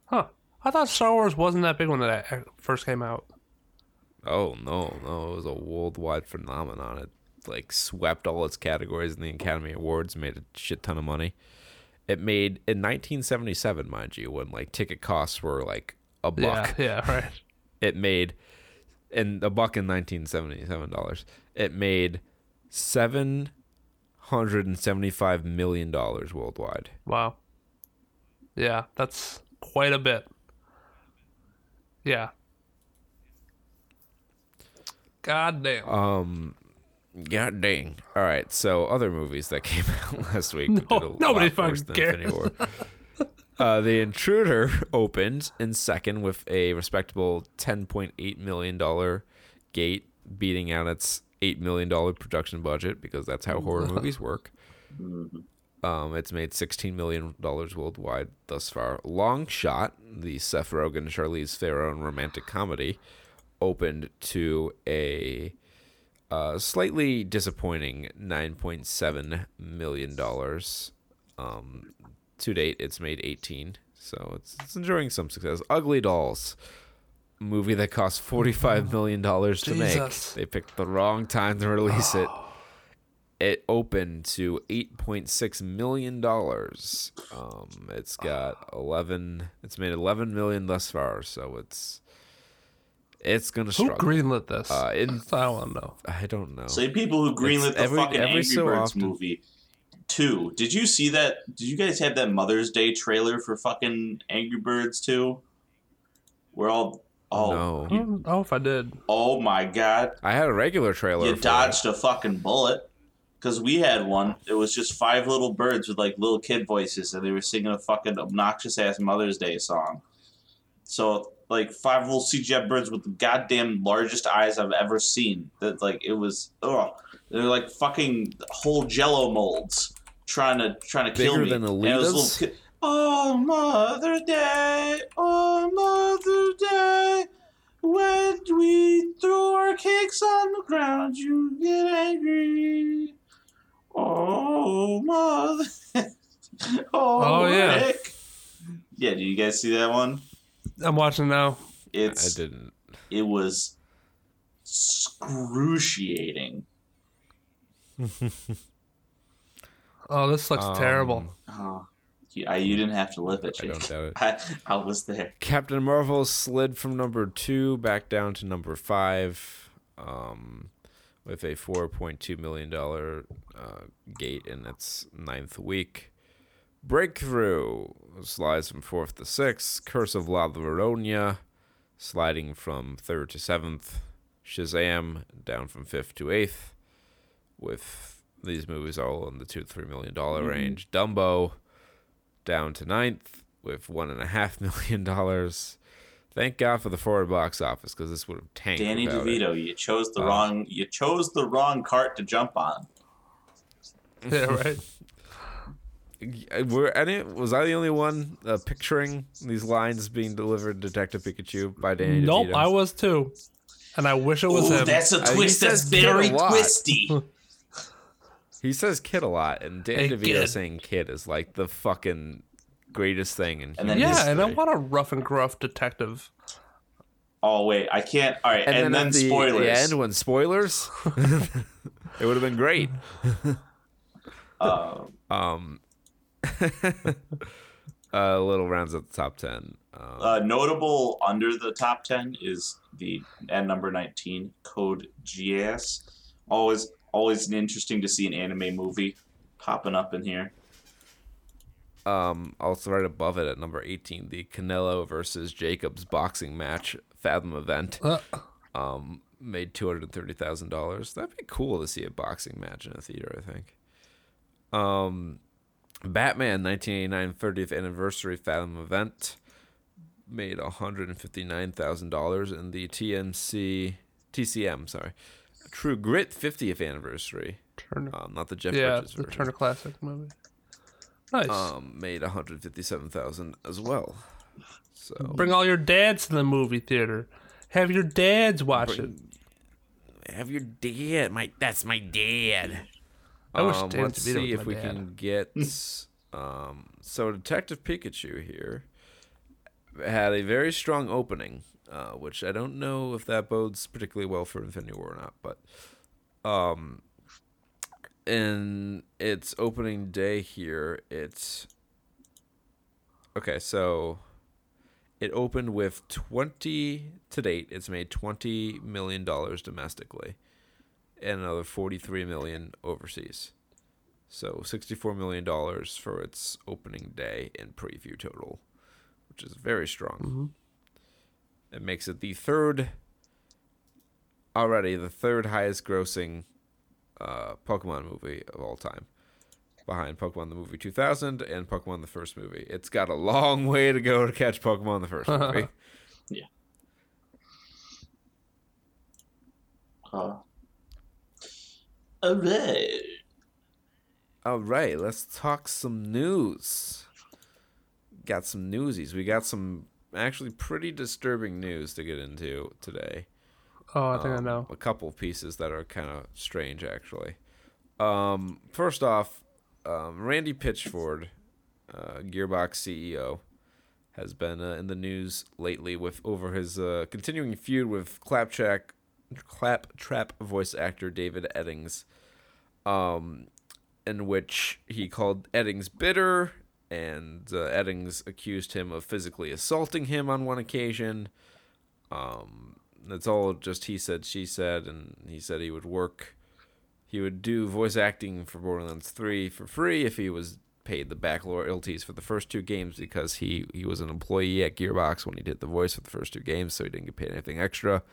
Huh. I thought Star Wars wasn't that big when uh, first came out. Oh no, no, it was a worldwide phenomenon. It like swept all its categories in the Academy Awards, made a shit ton of money. It made in 1977, mind you, when like ticket costs were like a buck. Yeah. Yeah. Right. it made in a buck in 1977 dollars it made 775 million dollars worldwide Wow. Yeah, that's quite a bit. Yeah. God damn. um god dang all right so other movies that came out last week No, nobody fucking cares. Uh, the Intruder opened in second with a respectable $10.8 million gate, beating out its $8 million production budget because that's how horror movies work. Um, it's made $16 million worldwide thus far. Long Shot, the Seth Rogen, Charlize Theron romantic comedy, opened to a uh, slightly disappointing $9.7 million. Um, to date, it's made 18, so it's, it's enjoying some success. Ugly Dolls, movie that cost $45 million to make. They picked the wrong time to release it. It opened to $8.6 million. Um, it's got 11, it's made 11 million thus far, so it's. It's gonna struggle. Who greenlit this? Uh, in, That's what I want to know. I don't know. Same people who greenlit It's the every- fucking every Angry so Birds often. movie. Two. Did you see that? Did you guys have that Mother's Day trailer for fucking Angry Birds 2? We're all. Oh, no. I don't know if I did. oh my god. I had a regular trailer. You for dodged a fucking bullet. Because we had one. It was just five little birds with like little kid voices, and they were singing a fucking obnoxious ass Mother's Day song. So like five little CGI birds with the goddamn largest eyes I've ever seen. That like it was ugh. They're like fucking whole Jello molds trying to trying to kill Bigger me. than And it was little kid- Oh Mother Day, oh Mother Day. When we throw our cakes on the ground, you get angry. Oh, mother. oh, Oh, yeah. Rick. Yeah, do you guys see that one? I'm watching now. It's, I didn't. it was excruciating. Oh, this looks Um, terrible. Oh, you, I, you didn't have to live it. I don't doubt it. I, I was there. Captain Marvel slid from number two back down to number five, um, with a four point two million dollar uh, gate in its ninth week. Breakthrough slides from fourth to sixth. Curse of La Llorona sliding from third to seventh. Shazam down from fifth to eighth. With these movies all in the two to three million dollar range. Dumbo down to ninth with one and a half million dollars. Thank God for the forward box office because this would have tanked. Danny without it. DeVito, you chose the Uh, wrong you chose the wrong cart to jump on. Yeah, right. were any was I the only one uh, picturing these lines being delivered to Detective Pikachu by Danny Nope, DeVito? I was too, and I wish it was Ooh, him. that's a Uh, he twist that's says kid a very twisty. He says kid a lot, and Dan Hey, DeVito kid. saying kid is like the fucking greatest thing in And then human yeah, and I history. want a rough and gruff detective. oh wait, I can't. All right, and, then, at the, spoilers. The end when spoilers, it would have been great. Uh, Um, a little rounds at the top ten. Um, uh, notable under the top ten is the and number nineteen Code Geass. Always, always interesting to see an anime movie popping up in here. Um, also right above it at number 18, the Canelo versus Jacobs boxing match Fathom event. Uh, Um, made two hundred thirty thousand dollars. That'd be cool to see a boxing match in a theater. I think. Um, Batman 1989 30th anniversary Fathom event made one hundred and fifty nine thousand dollars, and the TMC TCM sorry, True Grit 50th anniversary. Turner. Um, not the Jeff yeah, Bridges the version. Turner Classic movie. Nice. um, made 157,000 as well. So Bring all your dads to the movie theater. Have your dads watch it. have your dad. My that's my dad. I wish um, Dan let's see if we dad. can get. um, so Detective Pikachu here had a very strong opening, uh, which I don't know if that bodes particularly well for Infinity War or not, but um, in its opening day here, it's okay. So it opened with twenty to date. It's made twenty million dollars domestically, and another forty-three million overseas. So sixty-four million dollars for its opening day in preview total, which is very strong. It makes it the third already the third highest grossing uh, Pokemon movie of all time, behind Pokemon the movie 2000 and Pokemon the first movie. It's got a long way to go to catch Pokemon the first movie. Uh, all right. all right, let's talk some news. Got some newsies. We got some actually pretty disturbing news to get into today. Oh, I think I um, know. a couple of pieces that are kind of strange actually. Um, first off, um, Randy Pitchford, uh, Gearbox CEO, has been uh, in the news lately with over his uh, continuing feud with Claptrap, Claptrap voice actor David Eddings, um, in which he called Eddings bitter, and uh, Eddings accused him of physically assaulting him on one occasion. Um, it's all just he said, she said, and he said he would work, he would do voice acting for Borderlands 3 for free if he was paid the back royalties for the first two games because he, he was an employee at Gearbox when he did the voice for the first two games, so he didn't get paid anything extra.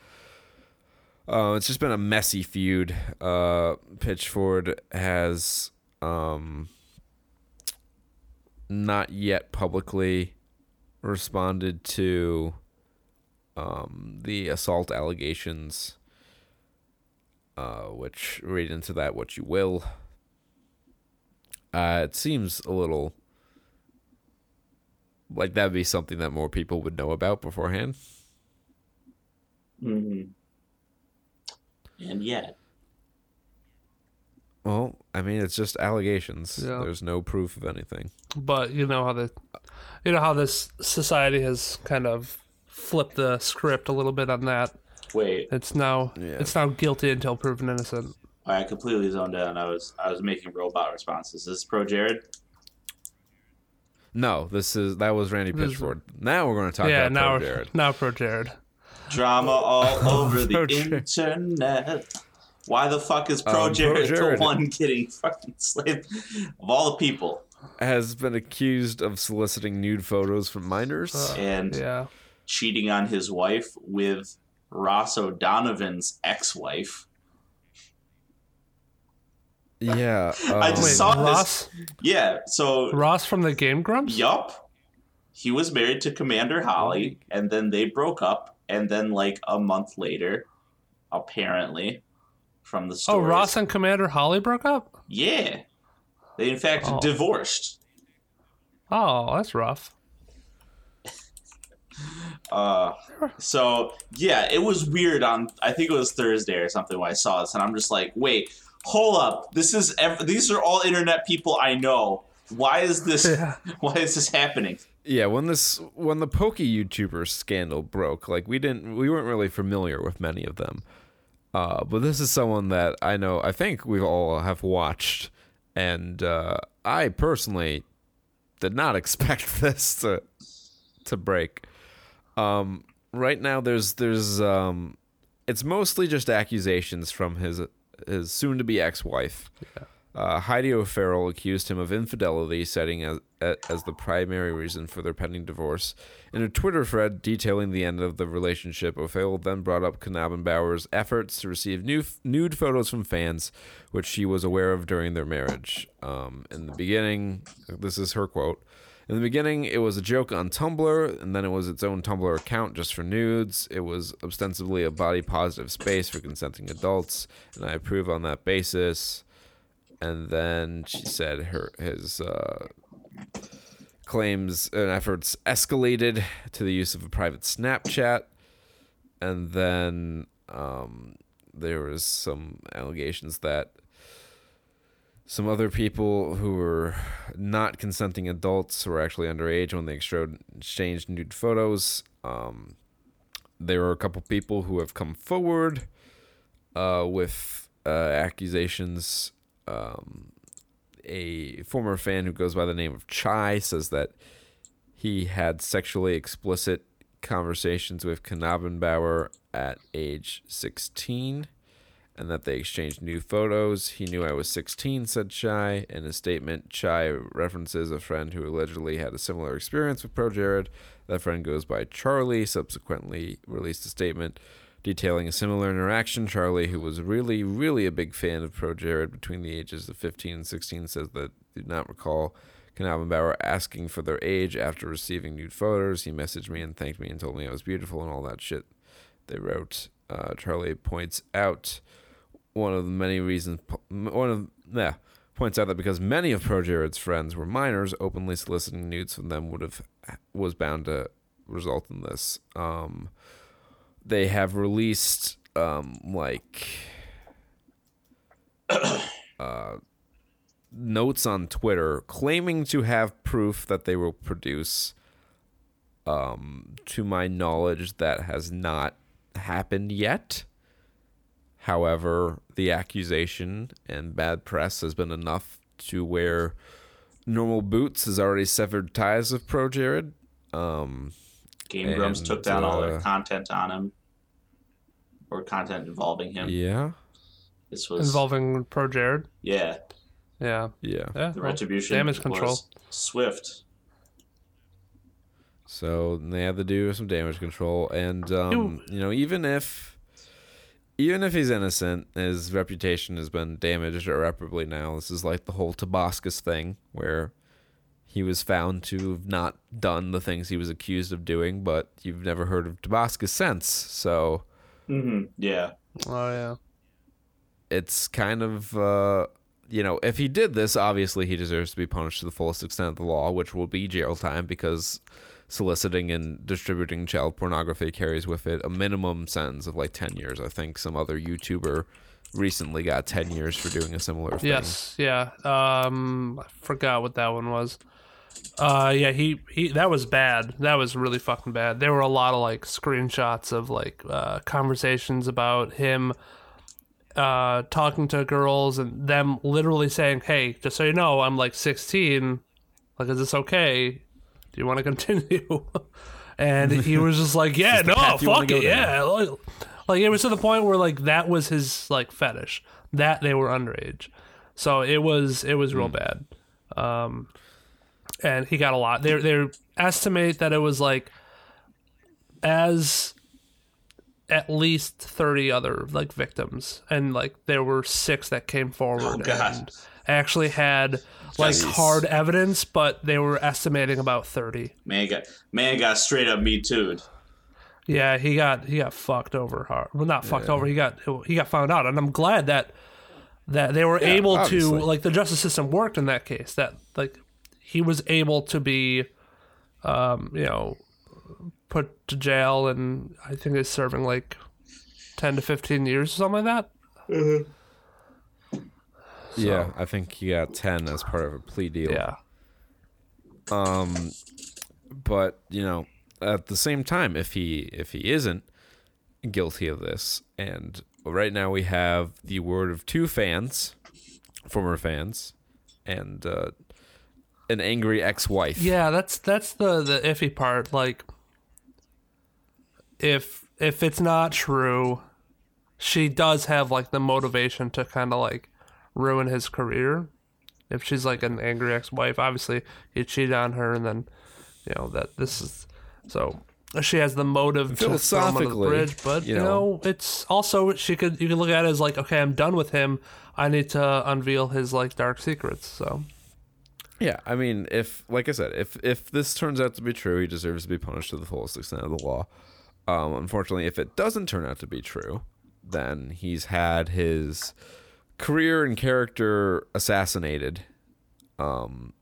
Uh, it's just been a messy feud. Uh, Pitchford has um, not yet publicly responded to um, the assault allegations, uh, which read into that what you will. Uh, it seems a little like that'd be something that more people would know about beforehand. hmm And yet, Well, I mean, it's just allegations. Yeah. There's no proof of anything. But you know how the, you know how this society has kind of flipped the script a little bit on that. wait, It's now Yeah. it's now guilty until proven innocent. I completely zoned out. I was I was making robot responses. This is Pro Jared. No, this is that was Randy This Pitchford. Now we're going to talk yeah, about now Pro Jared. now pro Jared. Drama all over the internet. Why the fuck is Pro Um, Pro Jared, Jared. the one getting fucking slaved of all the people? Has been accused of soliciting nude photos from minors. Uh, And Yeah. cheating on his wife with Ross O'Donovan's ex-wife. yeah, I um, just Wait, saw this- Yeah, so Ross from the Game Grumps? Yup. He was married to Commander Holly, and then they broke up, and then like a month later, apparently, from the Oh. Ross and Commander Holly broke up? Yeah. They in fact Oh. divorced. Oh, that's rough. Uh, so yeah, it was weird on. I think it was Thursday or something when I saw this, and I'm just like, wait, hold up. This is ev- these are all internet people I know. Why is this? Yeah. Why is this happening? Yeah, when this when the Pokey YouTuber scandal broke, like we didn't we weren't really familiar with many of them. Uh, but this is someone that I know I think we all have watched and uh, I personally did not expect this to to break. Um, right now there's there's um, it's mostly just accusations from his his soon to be ex-wife. Uh, Heidi O'Ferrall accused him of infidelity, citing as as the primary reason for their pending divorce. In a Twitter thread detailing the end of the relationship, O'Ferrall then brought up Knabenbauer's efforts to receive new, nude photos from fans, which she was aware of during their marriage. Um, in the beginning, this is her quote. In the beginning, it was a joke on Tumblr, and then it was its own Tumblr account just for nudes. It was ostensibly a body positive space for consenting adults, and I approve on that basis and then she said her his uh, claims and efforts escalated to the use of a private Snapchat, and then um, there was some allegations that some other people who were not consenting adults were actually underage when they exchanged nude photos. Um, there are a couple people who have come forward uh, with uh, accusations um, a former fan who goes by the name of Chai says that he had sexually explicit conversations with Knabenbauer at age 16 and that they exchanged new photos. He knew I was 16, said Chai. In a statement, Chai references a friend who allegedly had a similar experience with Pro Jared. That friend goes by Charlie, subsequently released a statement detailing a similar interaction. Charlie, who was really, really a big fan of Pro Jared between the ages of 15 and 16, says that did not recall Knabenbauer asking for their age after receiving nude photos. He messaged me and thanked me and told me I was beautiful and all that shit they wrote. Uh, Charlie points out one of the many reasons, one of, yeah, points out that because many of Pro Jared's friends were minors, openly soliciting nudes from them would have, was bound to result in this. Um, they have released um like uh notes on Twitter claiming to have proof that they will produce um to my knowledge that has not happened yet. However the accusation and bad press has been enough to where normal boots has already severed ties with pro jared. Um Game Grumps took down all their uh, content on him, or content involving him. yeah This was Involving Pro Jared. yeah. Yeah. yeah Yeah. The well, retribution damage was control. swift. So they had to do some damage control, and um, you know, even if even if he's innocent, his reputation has been damaged irreparably. Now this is like the whole Tobuscus thing, where he was found to have not done the things he was accused of doing, but you've never heard of Tobuscus since. So hmm Yeah. Oh yeah. it's kind of uh, you know if he did this obviously he deserves to be punished to the fullest extent of the law which will be jail time because soliciting and distributing child pornography carries with it a minimum sentence of like 10 years i think some other youtuber recently got 10 years for doing a similar thing Yes. Yeah. Um, I forgot what that one was. Uh, yeah. He he. That was bad. That was really fucking bad. There were a lot of like screenshots of like uh, conversations about him uh talking to girls and them literally saying hey just so you know i'm like 16 like is this okay do you want to continue and he was just like yeah no path you wanna fuck it yeah like, like it was to the point where like that was his like fetish that they were underage so it was it was real bad um and he got a lot they they estimate that it was like as at least 30 other like victims and like there were six that came forward Oh, God. and actually had like Jeez. hard evidence but they were estimating about 30 Man got man got straight up me too. yeah he got he got fucked over hard well not fucked over he got he got found out and i'm glad that that they were able obviously. to like the justice system worked in that case that like he was able to be, um, you know, put to jail, and I think is serving like ten to fifteen years or something like that. Yeah, I think he got ten as part of a plea deal. Yeah, Um, but you know at the same time if he if he isn't guilty of this and right now we have the word of two fans former fans and uh, an angry ex-wife yeah. That's that's the the iffy part. Like, if if it's not true, she does have like the motivation to kind of like ruin his career. If she's like an angry ex-wife, obviously he cheated on her, and then you know that this is so she has the motive to throw him under the Philosophically, bridge. But you you know- know, it's also she could you could look at it as like, okay, I'm done with him. I need to unveil his like dark secrets. So yeah i mean if like i said if if this turns out to be true he deserves to be punished to the fullest extent of the law um, unfortunately if it doesn't turn out to be true then he's had his career and character assassinated um,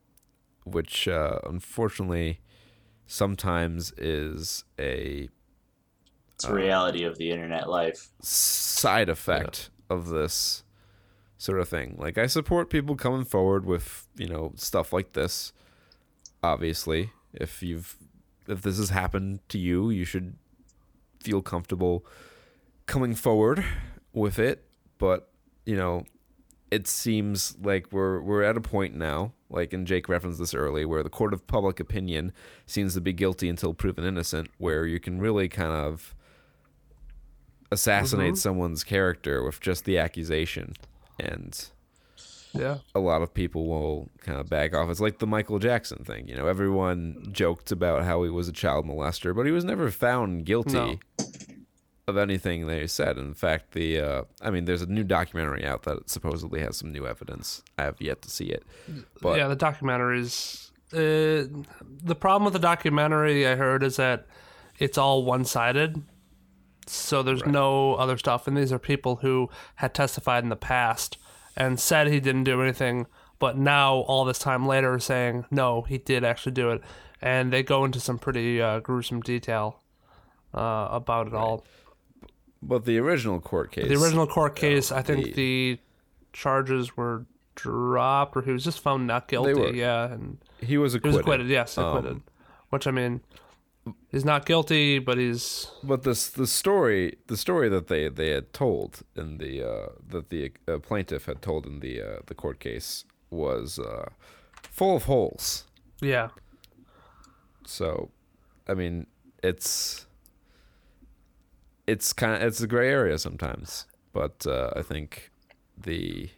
which uh, unfortunately sometimes is a It's a reality of the internet life. side effect of this sort of thing. Like I support people coming forward with, you know, stuff like this. Obviously, if you've if this has happened to you, you should feel comfortable coming forward with it, but you know, it seems like we're we're at a point now, like and Jake referenced this early, where the court of public opinion seems to be guilty until proven innocent, where you can really kind of assassinate mm-hmm. someone's character with just the accusation and yeah, a lot of people will kind of back off. It's like the Michael Jackson thing. You know, everyone joked about how he was a child molester, but he was never found guilty No. of anything they said. In fact, the uh, I mean, there's a new documentary out that supposedly has some new evidence. I have yet to see it, but yeah, the documentaries. Uh, the problem with the documentary I heard is that it's all one sided. So there's no other stuff, and these are people who had testified in the past and said he didn't do anything, but now all this time later saying no, he did actually do it, and they go into some pretty uh, gruesome detail uh, about it all. but the original court case, The original court case, I think the- the charges were dropped, or he was just found not guilty. were. Yeah, and he was he acquitted. was acquitted. Yes, acquitted. Which I mean, he's not guilty, but he's But this the story the story that they they had told in the uh, that the uh, plaintiff had told in the uh, the court case was uh, full of holes. yeah, So, I mean, it's it's kind of it's a gray area sometimes. But uh, I think the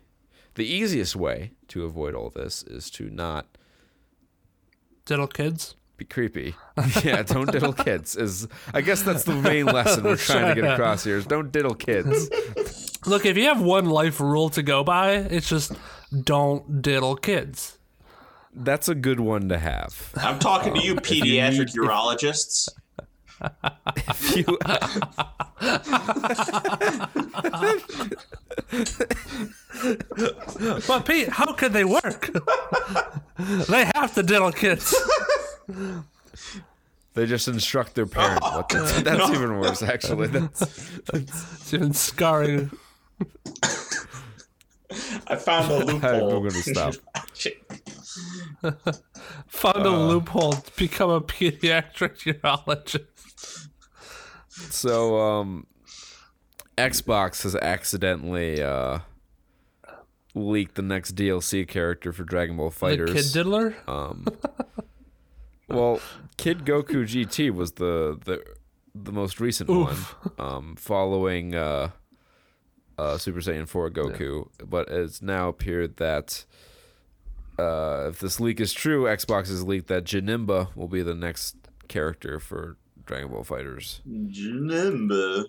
the easiest way to avoid all this is to not diddle kids. Be creepy. yeah, don't diddle kids. Is I guess that's the main lesson we're trying to get across here. Is don't diddle kids. Look, if you have one life rule to go by, it's just don't diddle kids. That's a good one to have. I'm talking to you, pediatric urologists. If you, But Pete, how could they work? they have to diddle kids. They just instruct their parent. what to do. That's even worse, actually. That's, It's even scarring. I found a I'm loophole. going to stop. Found a loophole to become a pediatric urologist. So, um, Xbox has accidentally uh, leaked the next DLC character for Dragon Ball The Fighters. kid diddler? Well, Kid Goku GT was the the the most recent Oof. one, um, following uh, uh, Super Saiyan 4 Goku. But it's now appeared that uh, if this leak is true, Xbox has leaked that Janemba will be the next character for Dragon Ball FighterZ. Janemba.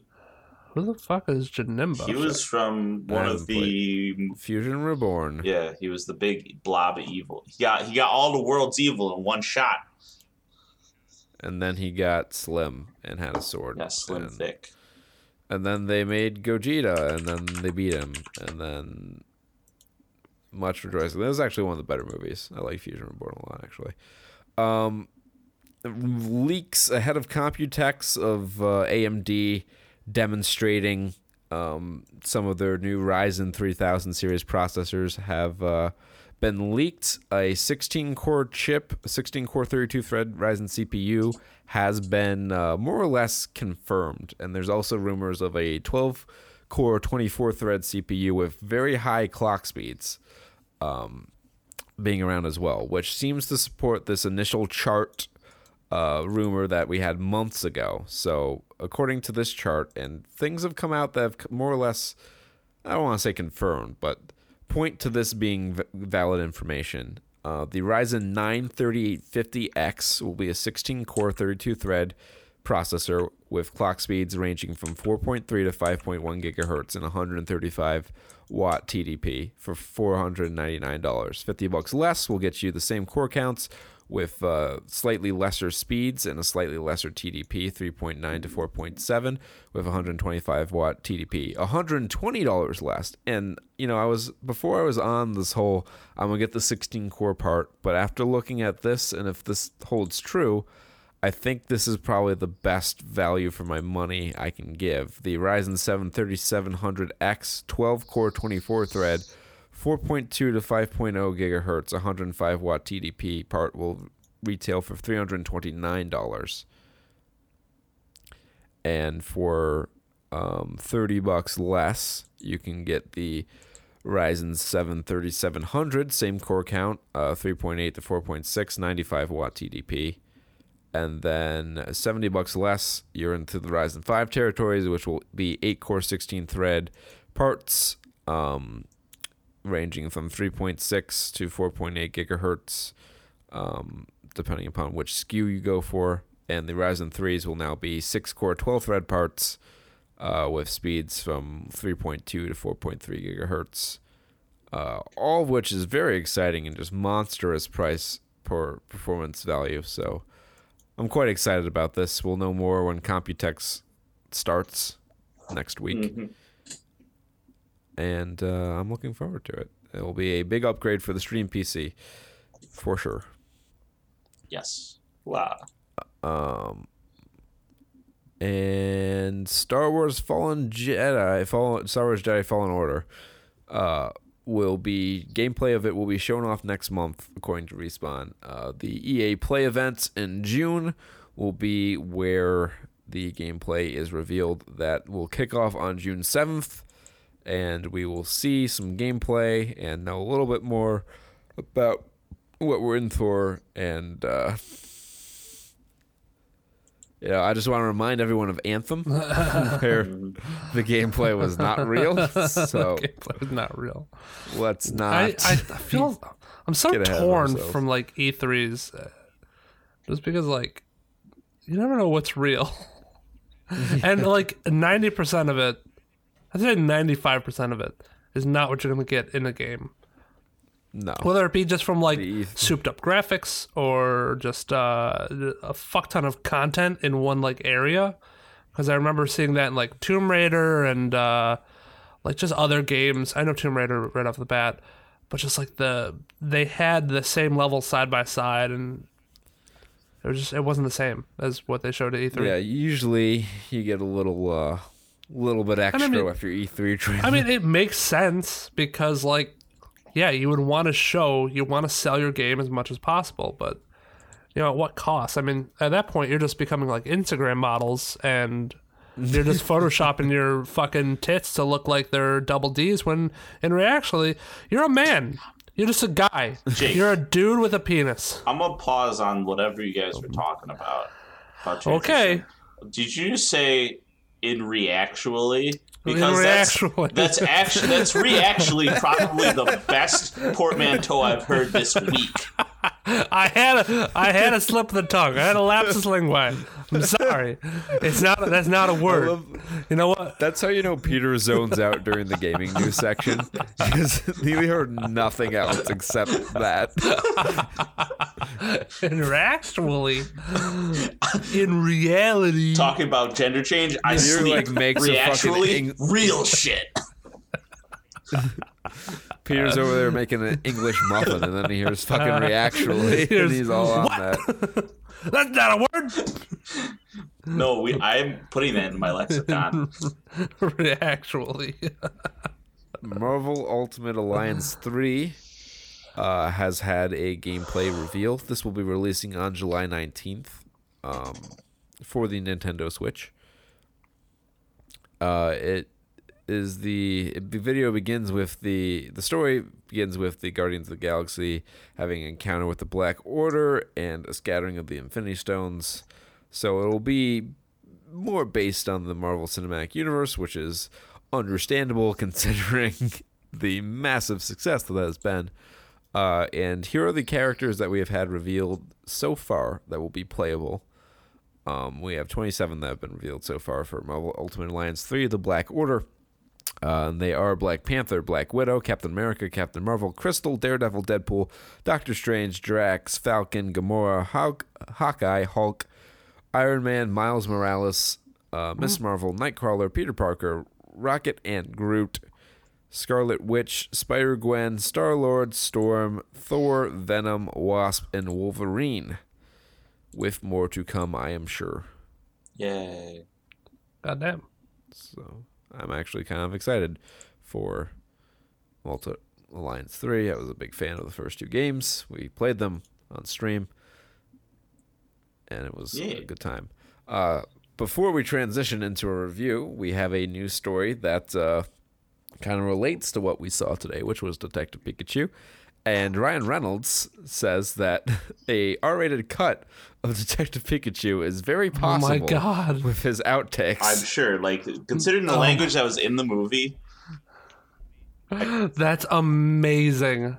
Who the fuck is Janemba? He was from one of the Fusion Reborn. yeah. He was the big blob of evil. He got he got all the world's evil in one shot. And then he got slim and had a sword. Yeah, slim and, thick. And then they made Gogeta, and then they beat him, and then much rejoicing. That was actually one of the better movies. I like Fusion Reborn a lot, actually. Um, leaks ahead of Computex of uh, AMD demonstrating um, some of their new Ryzen 3000 series processors have uh, been leaked. A 16 core chip, 16 core 32 thread Ryzen CPU has been uh, more or less confirmed. And there's also rumors of a 12 core 24 thread CPU with very high clock speeds um, being around as well, which seems to support this initial chart uh, rumor that we had months ago. So, according to this chart, and things have come out that have more or less, I don't want to say confirmed, but point to this being v- valid information. Uh, the Ryzen 9 3850X will be a 16 core 32 thread processor with clock speeds ranging from 4.3 to 5.1 gigahertz and 135 watt TDP for $499. 50 bucks less will get you the same core counts with uh, slightly lesser speeds and a slightly lesser TDP, 3.9 to 4.7, with 125 watt TDP, $120 less. And you know, I was before I was on this whole I'm gonna get the 16 core part, but after looking at this and if this holds true, I think this is probably the best value for my money I can give. The Ryzen 7 3700X 12 core 24 thread 4.2 to 5.0 gigahertz 105 watt TDP part will retail for $329. And for um, 30 bucks less, you can get the Ryzen 7 3700, same core count, uh, 3.8 to 4.6, 95 watt TDP. And then 70 bucks less, you're into the Ryzen 5 territories, which will be 8 core 16 thread parts, um, ranging from 3.6 to 4.8 gigahertz, um, depending upon which SKU you go for. And the Ryzen 3s will now be 6 core 12 thread parts uh, with speeds from 3.2 to 4.3 gigahertz. Uh, all of which is very exciting and just monstrous price per performance value. So I'm quite excited about this. We'll know more when Computex starts next week. Mhm. And uh, I'm looking forward to it. It will be a big upgrade for the stream PC, for sure. Yes. Wow. Um, and Star Wars Fallen Jedi, Fallen Star Wars Jedi Fallen Order, uh, will be gameplay of it will be shown off next month, according to Respawn. Uh, the EA Play events in June will be where the gameplay is revealed. That will kick off on June seventh, and we will see some gameplay and know a little bit more about what we're in for and. Uh, yeah, I just want to remind everyone of Anthem, where the gameplay was not real. So Gameplay was not real. let's not. I, I feel I'm so torn from like E3s, uh, just because like you never know what's real, and like ninety percent of it, I'd say ninety five percent of it is not what you're gonna get in a game. no. Whether it be just from like souped up graphics or just uh, a fuck ton of content in one like area, because I remember seeing that in like Tomb Raider and uh, like just other games. I know Tomb Raider right off the bat, but just like the they had the same level side by side, and it was just it wasn't the same as what they showed at E E3. Yeah, usually you get a little, uh, little bit extra mean- after E3 trailer. I mean, it makes sense because, like, yeah, you would want to show, you want to sell your game as much as possible, but you know, at what cost? I mean, at that point, you're just becoming like Instagram models and you're just photoshopping your fucking tits to look like they're double D's when in reality, you're a man. You're just a guy. Jake. You're a dude with a penis. I'm gonna pause on whatever you guys were talking about. about Okay. Did you say in reactually? That's reactually. that's actually that's reactually probably the best portmanteau I've heard this week. I had a I had a slip of the tongue. I had a lapsus linguae. I'm sorry. It's not that's not a word. love- you know what? That's how you know Peter zones out during the gaming news section because he heard nothing else except that. And actually, in reality, Talking about gender change, I You're sleep like makes a fucking ing- real shit. Peter's over there making an English muffin, and then he hears fucking reactually, and he's all on What? that. That's not a word. No, we. I'm putting that in my lexicon. Actually, Marvel Ultimate Alliance 3 uh, has had a gameplay reveal. This will be releasing on July 19th um, for the Nintendo Switch. Uh, it is the the video begins with the the story begins with the Guardians of the Galaxy having an encounter with the Black Order and a scattering of the Infinity Stones. So it will be more based on the Marvel Cinematic Universe, which is understandable considering the massive success that, that has been. Uh, and here are the characters that we have had revealed so far that will be playable. Um, we have 27 that have been revealed so far for Marvel Ultimate Alliance 3, The Black Order. Uh, and they are Black Panther, Black Widow, Captain America, Captain Marvel, Crystal, Daredevil, Deadpool, Doctor Strange, Drax, Falcon, Gamora, Hawk, Hawkeye, Hulk, Iron Man, Miles Morales, uh, Miss Marvel, Nightcrawler, Peter Parker, Rocket and Groot, Scarlet Witch, Spider Gwen, Star Lord, Storm, Thor, Venom, Wasp, and Wolverine. With more to come, I am sure. Yay! goddamn. So I'm actually kind of excited for Malta Alliance 3. I was a big fan of the first two games. We played them on stream, and it was Yeah. a good time. Uh, before we transition into a review, we have a news story that uh, kind of relates to what we saw today, which was Detective Pikachu. And Ryan Reynolds says that a R-rated cut of Detective Pikachu is very Oh possible my god. with his outtakes. I'm sure. Like considering the oh. language that was in the movie, That's amazing.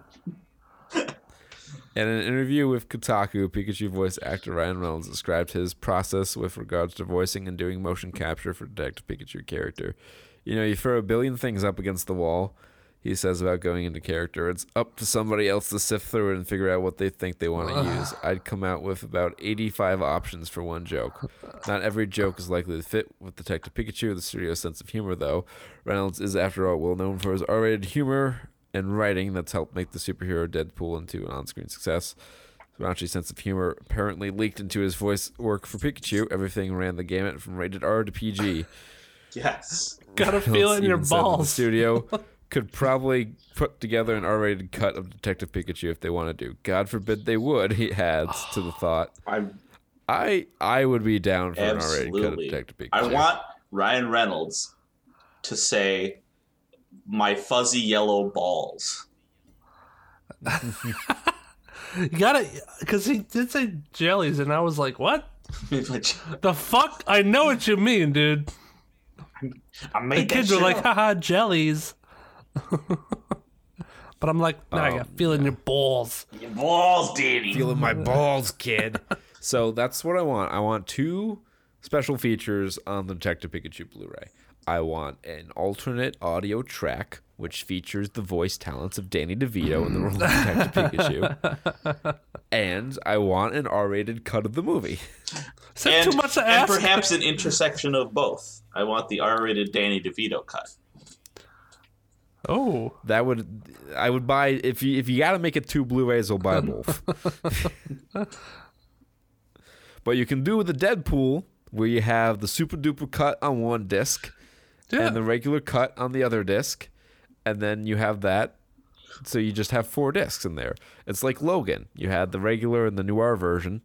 In an interview with Kotaku, Pikachu voice actor Ryan Reynolds described his process with regards to voicing and doing motion capture for Detective Pikachu character. You know, you throw a billion things up against the wall, he says about going into character. It's up to somebody else to sift through it and figure out what they think they want to use. I'd come out with about 85 options for one joke. Not every joke is likely to fit with Detective Pikachu, the studio's sense of humor, though. Reynolds is, after all, well known for his R rated humor and writing that's helped make the superhero Deadpool into an on screen success. Raunchy sense of humor apparently leaked into his voice work for Pikachu. Everything ran the gamut from rated R to PG. yes. Gotta feel it in your Even said that The balls. studio could probably put together an R-rated cut of Detective Pikachu if they want to do. God forbid they would. He adds to the thought. I'm I I would be down for an R-rated cut of. Detective Pikachu. I want Ryan Reynolds to say, "My fuzzy yellow balls." You gotta, because he did say jellies, and I was like, what? The fuck? I know what you mean, dude. I The made that kids were like, up. haha, jellies. but I'm like, nah, I Um, got feeling your balls. Your balls, Danny. feeling my balls, kid. so that's what I want. I want two special features on the Detective Pikachu Blu-ray. I want an alternate audio track which features the voice talents of Danny DeVito in the role of Detective Pikachu. And I want an R-rated cut of the movie. Is that too much to ask? and perhaps an intersection of both. I want the R-rated Danny DeVito cut. Oh, That would I would buy if you if you got to make it two Blu-rays, I'll buy both. but you can do the Deadpool where you have the super duper cut on one disc yeah. and the regular cut on the other disc, and then you have that. So you just have four discs in there. It's like Logan. You had the regular and the noir version.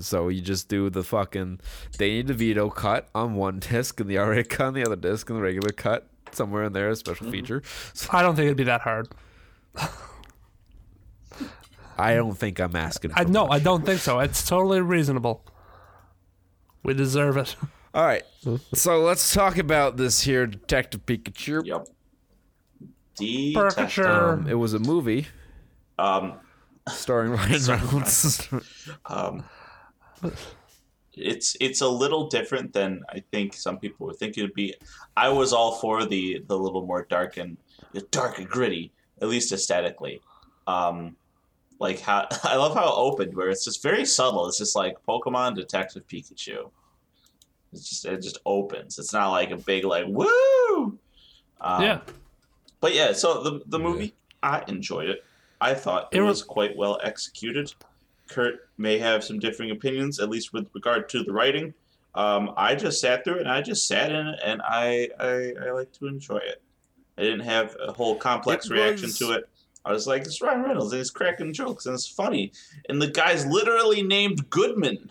So you just do the fucking Danny DeVito cut on one disc and the R rated cut on the other disc and the regular cut somewhere in there, a special feature. So I don't think it'd be that hard. I don't think I'm asking. I for no, much. I don't think so. It's totally reasonable. We deserve it. All right, so let's talk about this here, Detective Pikachu. Yep. Detective. Um, it was a movie Um, starring Ryan Reynolds. um, it's it's a little different than I think some people would think it would be. I was all for the the little more dark and dark and gritty, at least aesthetically. Um, like how I love how it opened, where it's just very subtle. It's just like Pokemon Detective Pikachu. It's just it just opens. It's not like a big like woo. Um, yeah. But yeah, so the the movie I enjoyed it. I thought it It was was- quite well executed. Kurt may have some differing opinions, at least with regard to the writing. Um, I just sat through it and I just sat in it and I, I, I like to enjoy it. I didn't have a whole complex It reaction was- to it. I was like, it's Ryan Reynolds and he's cracking jokes and it's funny. And the guy's literally named Goodman.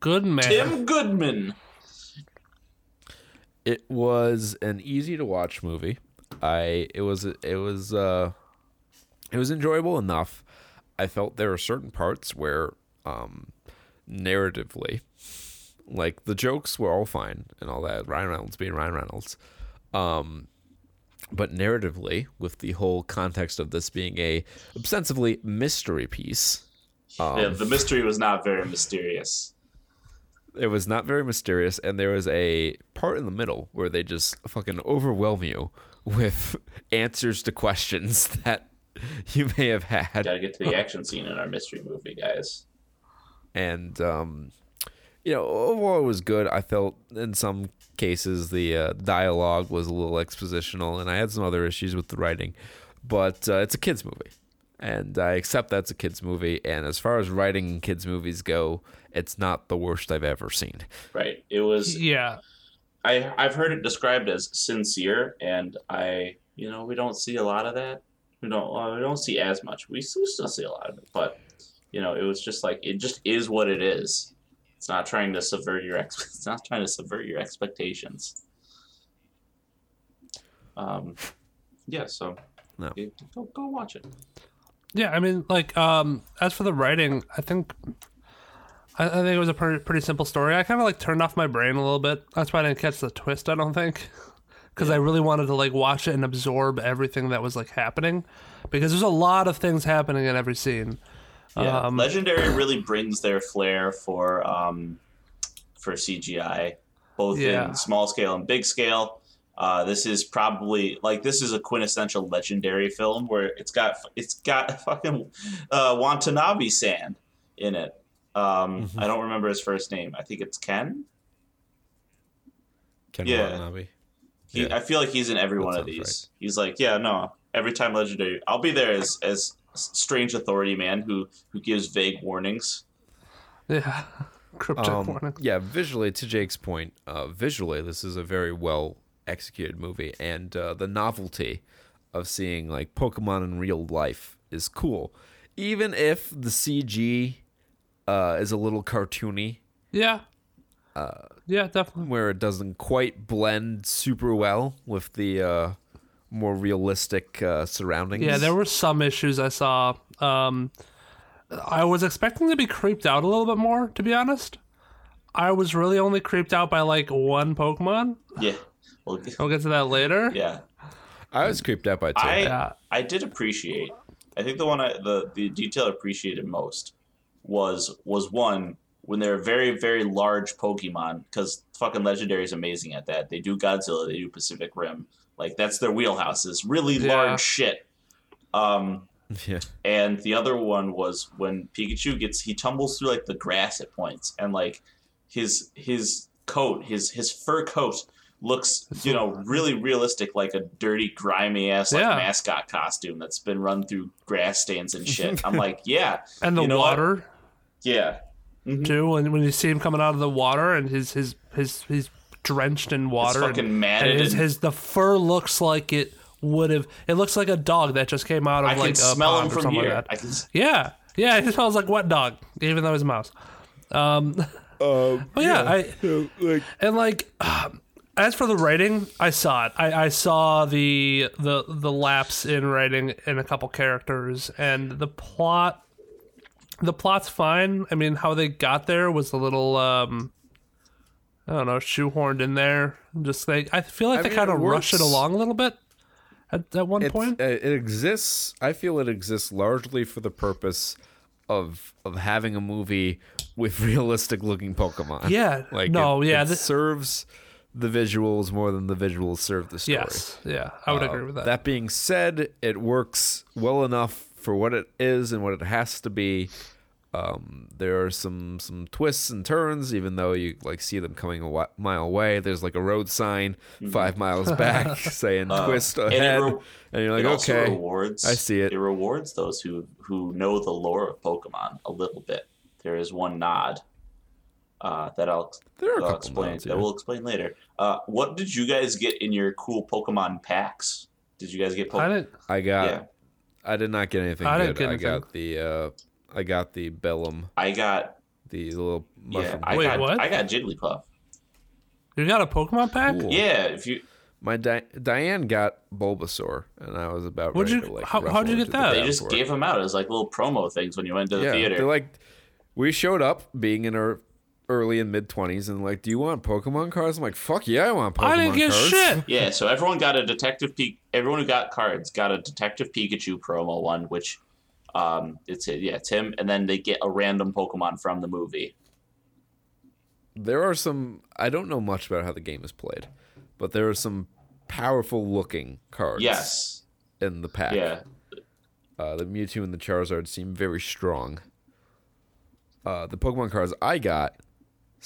Goodman. Tim Goodman. It was an easy to watch movie. I it was it was uh it was enjoyable enough. I felt there were certain parts where um narratively like the jokes were all fine and all that Ryan Reynolds being Ryan Reynolds. Um but narratively with the whole context of this being a ostensibly mystery piece yeah, the mystery was not very mysterious. it was not very mysterious and there was a part in the middle where they just fucking overwhelm you with answers to questions that you may have had Gotta get to the action scene in our mystery movie, guys. and um you know overall it was good i felt in some cases the uh, dialogue was a little expositional and i had some other issues with the writing but uh, it's a kids movie and i accept that's a kids movie and as far as writing kids movies go it's not the worst i've ever seen Right. It was Yeah. I I've heard it described as sincere, and I you know we don't see a lot of that. We don't uh, we don't see as much. We still, still see a lot of it, but you know it was just like it just is what it is. It's not trying to subvert your ex. It's not trying to subvert your expectations. Um, yeah. So No. yeah, go go watch it. Yeah, I mean, like, um, as for the writing, I think, I, I think it was a pretty, pretty simple story. I kind of like turned off my brain a little bit. That's why I didn't catch the twist. I don't think, because I really wanted to like watch it and absorb everything that was like happening, because there's a lot of things happening in every scene. Yeah, Um, Legendary really brings their flair for um, for CGI, both Yeah. in small scale and big scale. Uh, this is probably like this is a quintessential Legendary film where it's got it's got fucking uh, Watanabe San in it. Um, Mm-hmm. I don't remember his first name. I think it's Ken. Ken Yeah. Watanabe. He, Yeah. I feel like he's in every That one of sounds these. He's like, yeah, no. Every time Legendary, I'll be there as as strange authority man who who gives vague warnings. Yeah, cryptic Um, warning. yeah, visually, to Jake's point, uh, visually, this is a very well executed movie, and uh, the novelty of seeing like Pokemon in real life is cool, even if the CG uh, is a little cartoony, Yeah. Uh, yeah, definitely. where it doesn't quite blend super well with the uh, more realistic uh, surroundings. Yeah, there were some issues I saw. Um, I was expecting to be creeped out a little bit more, to be honest. I was really only creeped out by like one Pokemon. Yeah. Well, I'll get to that later. yeah. I was creeped out by two. I Yeah. I did appreciate. I think the one I, the the detail I appreciated most was was one when they're very very large Pokemon because fucking Legendary is amazing at that. They do Godzilla, they do Pacific Rim, like that's their wheelhouse. Is really Yeah. large shit. Um, yeah. and the other one was when Pikachu gets he tumbles through like the grass at points and like his his coat his his fur coat looks you know really realistic like a dirty grimy ass like Yeah. mascot costume that's been run through grass stains and shit i'm like yeah And the You know what? water yeah too. When when you see him coming out of the water and his his his he's drenched in it's water. fucking and, matted and his, his the fur looks like it would have. It looks like a dog that just came out of i like can a smell him pond or from something here like that. i can Yeah, yeah, he smells like wet dog, even though he's a mouse. Um, Um, but yeah, I like and like um, as for the writing, I saw it. I, I saw the the the lapse in writing in a couple characters, and the plot. The plot's fine. I mean, how they got there was a little, um, I don't know, shoehorned in there. Just like I feel like I they mean, kind of it rushed it along a little bit at, at one It's- point. uh, it exists. I feel it exists largely for the purpose of of having a movie with realistic looking Pokemon. Yeah, like no, it, yeah, it this- serves the visuals more than the visuals serve the story. yes, yeah, I would Uh, agree with that. That being said, it works well enough for what it is and what it has to be. Um, there are some some twists and turns, even though you like see them coming a wi- mile away. There's like a road sign five miles back saying "twist Mm-hmm. Uh, and ahead," re- and you're like, it also "Okay, rewards. I see it." It rewards those who who know the lore of Pokemon a little bit. There is one nod uh, that I'll, There are that I'll explain. nods, That we'll explain later. Uh, what did you guys get in your cool Pokemon packs? Did you guys get I Pokemon? didn't. I got, Yeah, I did not get anything I good. didn't get I got the, uh, I got the Bellum, I got. the little Yeah. I Wait, got. what? I got Jigglypuff. You got a Pokemon pack? Cool. Yeah, if you My Di- Diane got Bulbasaur, and I was about What'd ready you- to like. how- ruffle how'd you into get the that? they just gave them out as like little promo things when you went to the yeah, theater. They're like, we showed up being in our early and mid twenties, and like, do you want Pokemon cards? I'm like, fuck yeah, I want Pokemon cards. I didn't get cards. shit. Yeah, so everyone got a Detective Pi- Everyone who got cards got a Detective Pikachu promo one, which um, it's yeah, it's him, and then they get a random Pokemon from the movie. There are some. I don't know much about how the game is played, but there are some powerful looking cards. Yes, in the pack. yeah, Uh, the Mewtwo and the Charizard seem very strong. Uh, the Pokemon cards I got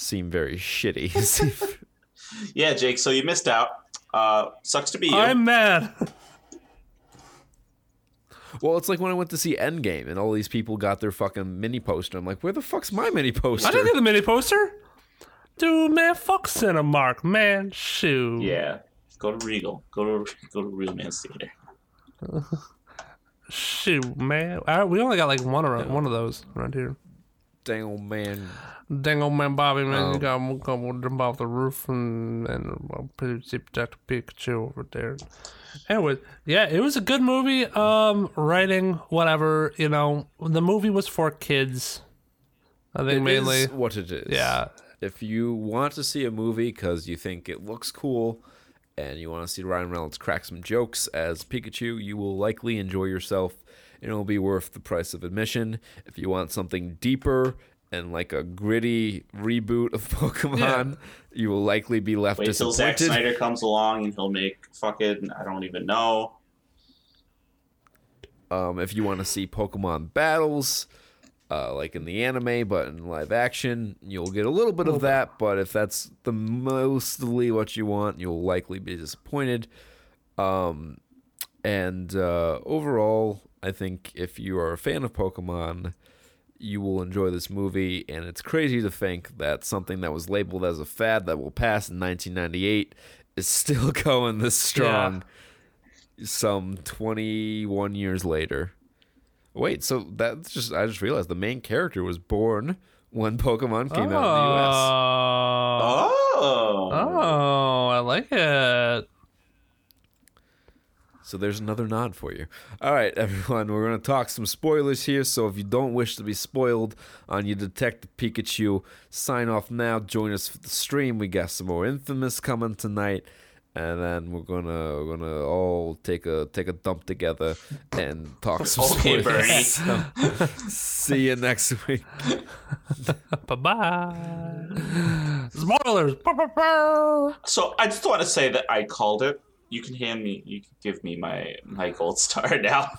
seem very shitty. yeah, Jake. So you missed out. Uh, sucks to be you. I'm mad. well, it's like when I went to see Endgame and all these people got their fucking mini poster. I'm like, where the fuck's my mini poster? I didn't get the mini poster. Dude, man, fuck Cinemark, man. Shoot. Yeah, go to Regal. Go to go to Real Man's Theater. Shoot, man. I, we only got like one around, one of those around here. Dang old man. Dang old man Bobby, man, Oh. you got one come jump off the roof and and pretty see Dr. Pikachu over there. Anyway, yeah, it was a good movie. Um, writing, whatever, you know, the movie was for kids. I think It mainly. what it is. Yeah. If you want to see a movie because you think it looks cool and you want to see Ryan Reynolds crack some jokes as Pikachu, you will likely enjoy yourself and it'll be worth the price of admission. If you want something deeper and like a gritty reboot of Pokemon, you will likely be left Wait till Zack. Snyder comes along and he'll make fucking I don't even know. Um, if you want to see Pokemon battles, uh, like in the anime, but in live action, you'll get a little bit of that. But if that's the mostly what you want, you'll likely be disappointed. Um, and uh, overall, I think if you are a fan of Pokemon, you will enjoy this movie. And it's crazy to think that something that was labeled as a fad that will pass in 1998 is still going this strong some 21 years later. Wait, so that's just I just realized the main character was born when Pokemon came out in the US. Oh, Oh, oh, I like it. So there's another nod for you. All right, everyone, we're going to talk some spoilers here. So if you don't wish to be spoiled on your Detective Pikachu, sign off now. Join us for the stream. We got some more Infamous coming tonight. And then we're gonna we're gonna all take a take a dump together and talk some Okay, spoilers. So, see you next week. Bye bye. Spoilers. So I just want to say that I called it. You can hand me. You can give me my my gold star now.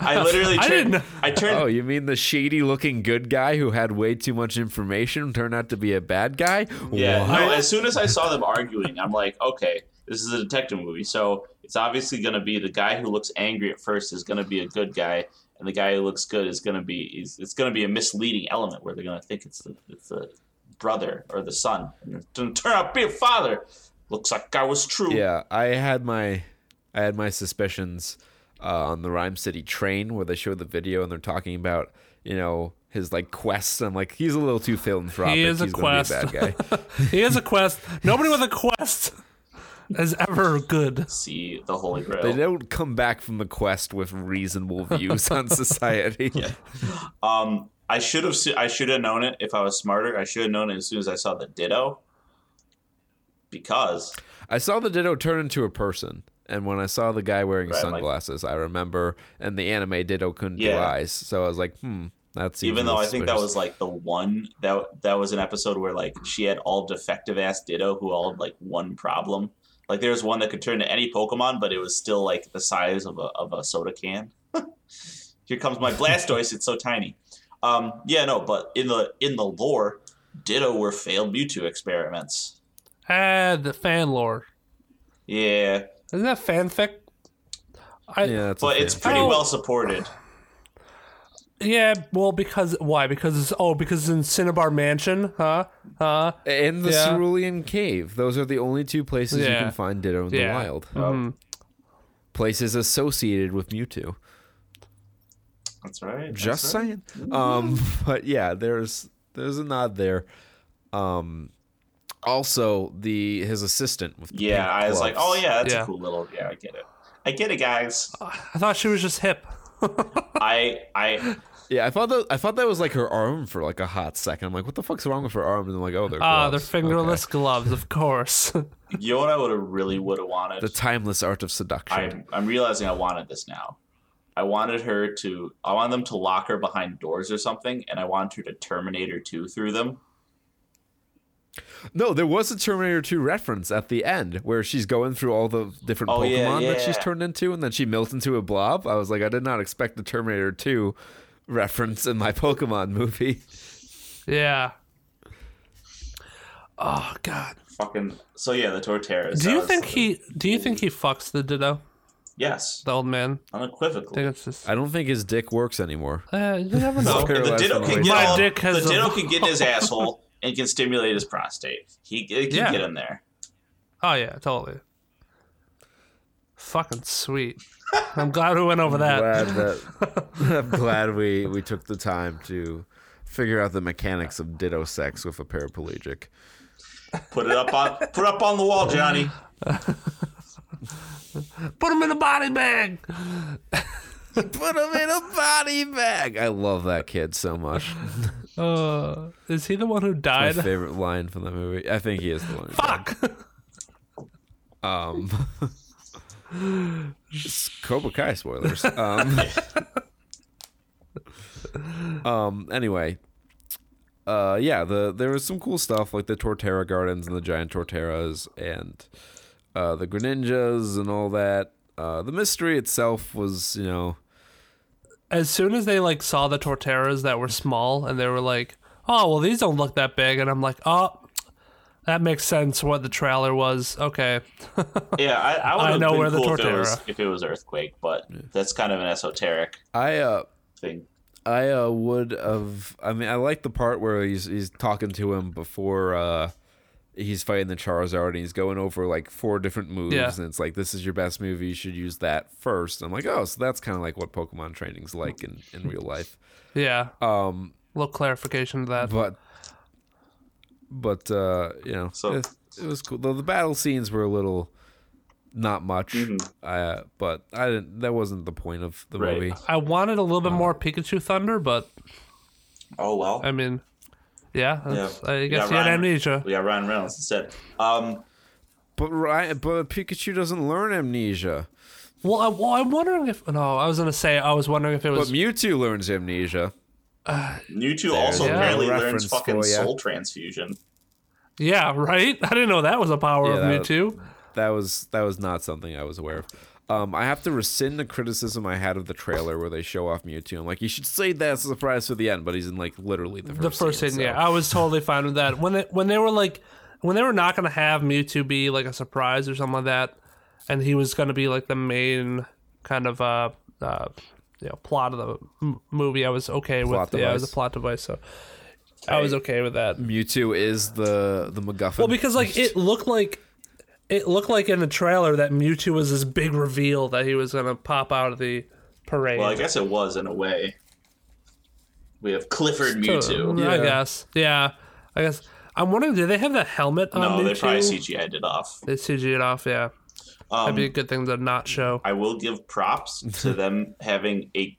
I literally I turned. didn't- I turned. Oh, you mean the shady looking good guy who had way too much information turned out to be a bad guy? Yeah, What? no, as soon as I saw them arguing, I'm like, okay, this is a detective movie. So it's obviously going to be the guy who looks angry at first is going to be a good guy, and the guy who looks good is going to be is it's going to be a misleading element where they're going to think it's the it's the brother or the son, and it's going to turn out to be a father. Looks like I was true. Yeah, I had my I had my suspicions uh, on the Rhyme City train where they showed the video and they're talking about you know his like quest. I'm like, he's a little too philanthropic. He is a he's gonna be quest. a bad guy. He has a quest. Nobody with a quest is ever good. See the Holy Grail. they don't come back from the quest with reasonable views on society. yeah. Um, I should have se- I should have known it if I was smarter. I should have known it as soon as I saw the Ditto. Because I saw the Ditto turn into a person, and when I saw the guy wearing Right, like- sunglasses, I remember. And the anime Ditto couldn't do eyes, so I was like, hmm, that's even though I think that was like the one that that was an episode where like she had all defective ass Ditto who all had like one problem. Like there was one that could turn to any Pokemon, but it was still like the size of a of a soda can. Here comes my Blastoise. It's so tiny. Um, yeah, no, but in the in the lore, Ditto were failed Mewtwo experiments. Ah, the fan lore. Yeah, Isn't that fanfic? I, Yeah, that's a but it's pretty Oh. well supported. Yeah, well, because why? Because it's oh, because it's in Cinnabar Mansion, huh? Huh? In the Yeah. Cerulean Cave. Those are the only two places you can find Ditto in Yeah. the wild. Mhm. Places associated with Mewtwo. That's right. that's Just right. saying. Um, but yeah, there's there's a nod there. Um, also the his assistant with the Yeah, I was like, oh yeah, that's Yeah. a cool little. Yeah, I get it. I get it, guys. I thought she was just hip. I I yeah. I thought that I thought that was like her arm for like a hot second. I'm like, what the fuck's wrong with her arm? And I'm like, oh, they're Ah, they're gloves. fingerless gloves, of course. you know what I would have really would have wanted. The timeless art of seduction. I'm I'm realizing I wanted this now. I wanted her to. I wanted them to lock her behind doors or something, and I wanted her to Terminator 2 through them. No, there was a Terminator 2 reference at the end where she's going through all the different Oh, Pokemon yeah, that she's turned into, and then she melts into a blob. I was like, I did not expect the Terminator 2 reference in my Pokemon movie. yeah. Oh God. Fucking. So yeah, the Torterras. Do you was- think he? Do you think he fucks the Ditto, Yes, the old man? Unequivocally. think it's just. I don't think his dick works anymore. Uh, you never know. the Ditto can get all, dick has the a- Ditto can get in his asshole and can stimulate his prostate. He it can Yeah. get in there. Oh yeah, totally. Fucking sweet. I'm glad we went over that. Glad that I'm glad we we took the time to figure out the mechanics of ditto sex with a paraplegic. Put it up on put up on the wall, Johnny. Put him in a body bag. Put him in a body bag. I love that kid so much. Uh, is he the one who died? My favorite line from the movie. I think he is the one. who died. Fuck. Um, Cobra Kai spoilers. Um, um. Anyway, uh, yeah. The there was some cool stuff like the Torterra Gardens and the giant Torterras and uh, the Greninjas and all that. Uh, the mystery itself was, you know, As soon as they like saw the Torterras that were small, and they were like, "Oh, well, these don't look that big," and I'm like, "Oh." That makes sense. What the trailer was. Okay. Yeah, I, I would I have know been where the cool if it was if it was earthquake, but that's kind of an esoteric I uh. thing. I uh, would have. I mean, I like the part where he's he's talking to him before uh, he's fighting the Charizard, and he's going over like four different moves, Yeah. and it's like this is your best move. You should use that first. I'm like, oh, so that's kind of like what Pokemon training's like in in real life. Yeah. Um, A little clarification to that. but but uh, you know, So- it, it was cool. Though the battle scenes were a little not much, Mhm. uh, but I didn't. That wasn't the point of the Right. movie. I wanted a little bit more Pikachu thunder, but Oh well. I mean, yeah, that's, Yeah. I guess Yeah, he had Ryan- amnesia. we got Ryan Reynolds instead. Um, But Ryan, but Pikachu doesn't learn amnesia. Well, I, well, I'm wondering if no, I was gonna say I was wondering if it was. But Mewtwo learns amnesia. Mewtwo also Yeah. apparently Reference learns fucking for ya. soul transfusion. yeah, right. I didn't know that was a power Yeah, of that- Mewtwo. That was that was not something I was aware of. Um, I have to rescind the criticism I had of the trailer where they show off Mewtwo. I'm like, you should say that's a surprise for the end, but he's in like literally the first. The first scene, so- yeah, I was totally fine with that. When they when they were like when they were not gonna have Mewtwo be like a surprise or something like that, and he was gonna be like the main kind of uh, uh you know plot of the m- movie, I was okay Plot with. Yeah, it was a plot device, so I was okay with that. Mewtwo is the the MacGuffin. Well, because like it looked like it looked like in the trailer that Mewtwo was this big reveal that he was gonna pop out of the parade. Well, I guess it was in a way. We have Clifford Mewtwo. I guess. Yeah. I guess. I'm wondering, do they have the helmet on No, Mewtwo? they probably CGI'd it off. They CG it off, yeah. Um, That'd be a good thing to not show. I will give props to them having a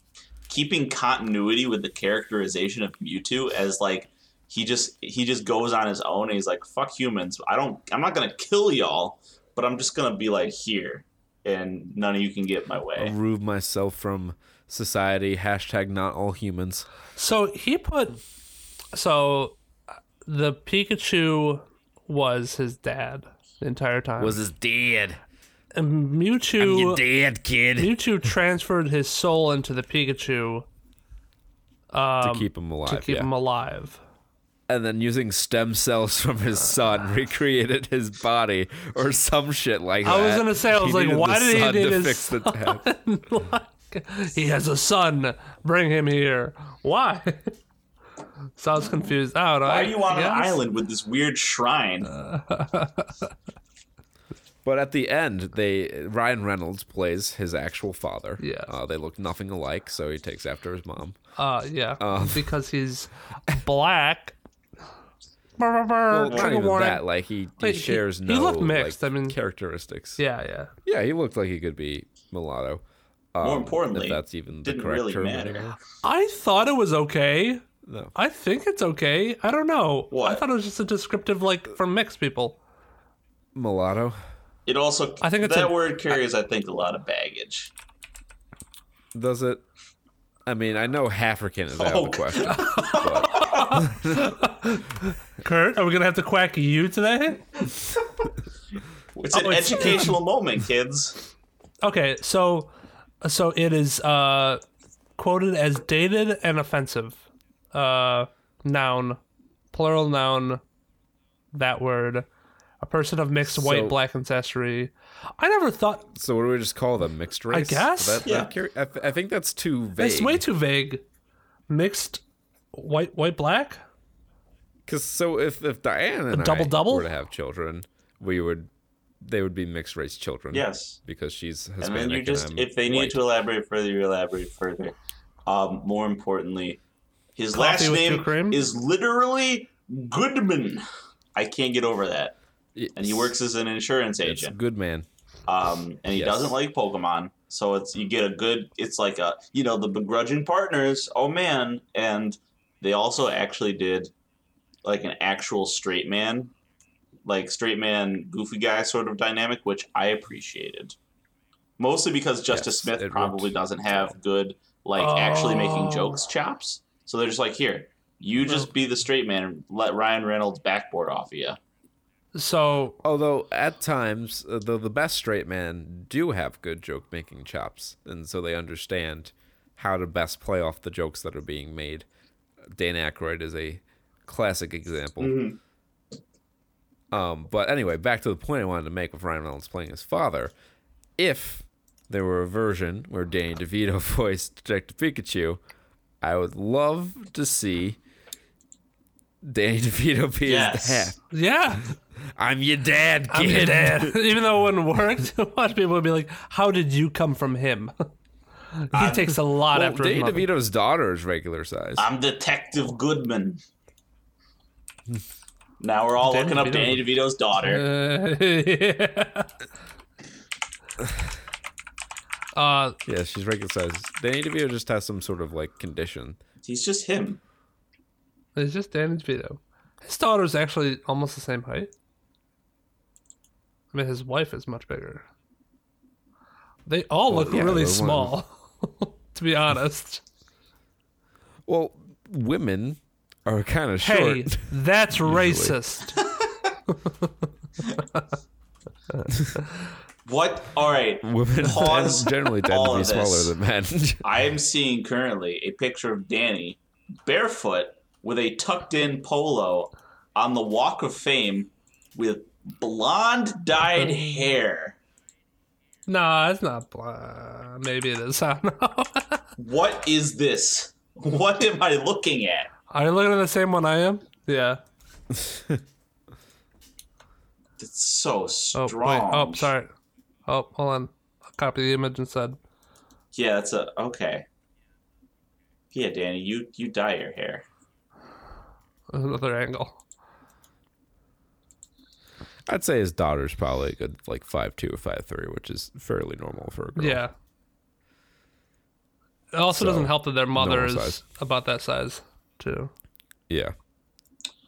keeping continuity with the characterization of Mewtwo as like he just he just goes on his own and he's like fuck humans I don't I'm not gonna kill y'all but I'm just gonna be like here and none of you can get my way. remove myself from society. Hashtag not all humans. So he put. So uh, the Pikachu was his dad the entire time. Was his dad? and I'm your Mewtwo. dad, kid. Mewtwo transferred his soul into the Pikachu to keep him alive. to keep yeah. him alive. And then using stem cells from his son recreated his body or some shit like that. I was gonna say, I was He like, why did he son need to his fix the dad? Like, he has a son. Bring him here. Why? so I was confused. I don't know. Why are you on an island with this weird shrine? But at the end, they Ryan Reynolds plays his actual father. Yeah. uh, they look nothing alike, so he takes after his mom. Uh, yeah, Um. because he's black. Well, not even warning. that. Like he, he Wait, he- shares he no looked mixed, like, I mean- characteristics. Yeah, yeah. yeah, he looked like he could be mulatto. Um, More importantly, if that's even the didn't correct really term matter. I thought it was okay. No. I think it's okay. I don't know. I thought it was just a descriptive, like for mixed people. Mulatto. It also I think it's that a- word carries, I think, a lot of baggage. Does it? I mean, I know African is out Oh, of the question. but Kurt, are we gonna have to quack you today? It's Oh, an it's- educational moment, kids. Okay, so so it is uh quoted as dated and offensive. Uh noun, plural noun, that word. A person of mixed So- white black ancestry. I never thought So what do we just call them? Mixed race? I guess. That, that Yeah. carry- I, th- I think that's too vague. it's way too vague. Mixed white white black? Because so if if Diane and I double-double? were to have children, we would they would be mixed race children. Yes. because she's Hispanic. And then you just, if they need white. to elaborate further, you elaborate further. Um, more importantly, his Coffee last name is literally Goodman. I can't get over that. And he works as an insurance agent. good man. Um, and he Yes. doesn't like Pokemon, so it's you get a good. It's like a you know the begrudging partners. Oh man! And they also actually did like an actual straight man, like straight man, goofy guy sort of dynamic, which I appreciated. Mostly because Justice Yes, Smith probably worked. doesn't have good like actually making Oh. jokes chops. So they're just like, here, you just be the straight man and let Ryan Reynolds backboard off of you. So Although at times, uh, the the best straight men do have good joke making chops, and so they understand how to best play off the jokes that are being made. Dan Aykroyd is a classic example. Um, but anyway, back to the point I wanted to make with Ryan Reynolds playing his father. If there were a version where Danny DeVito voiced Detective Pikachu, I would love to see Danny DeVito be Yes. his dad. yeah. I'm your dad, kid. I'm your dad. Even though it wouldn't work, a lot of people would be like, "How did you come from him?" He takes a lot Well, after his Danny. DeVito's daughter is regular size. I'm Detective Goodman. now we're all Danny looking up DeVito. Danny DeVito's daughter. Uh, uh, yeah, she's regular size. Danny DeVito just has some sort of like condition. He's just him. it's just Danny DeVito. His daughter's actually almost the same height. I mean, his wife is much bigger. They all look yeah, really the one- small, to be honest. Well, women are kind of short. Hey, that's racist. What? All right. Women Pause generally tend to be smaller than men. I am seeing currently a picture of Danny barefoot with a tucked in polo on the Walk of Fame with blonde dyed hair. Nah, it's not. Blah. Maybe it is. I don't know. What is this? What am I looking at? Are you looking at the same one I am? Yeah. It's so Oh, strong. wait. Oh, sorry. Oh, hold on. I'll copy the image instead. Yeah, it's a okay. Yeah, Danny, you you dye your hair. Another angle. I'd say his daughter's probably a good like five two or five three, which is fairly normal for a girl. Yeah. It also So, doesn't help that their mother is size. about that size, too. yeah.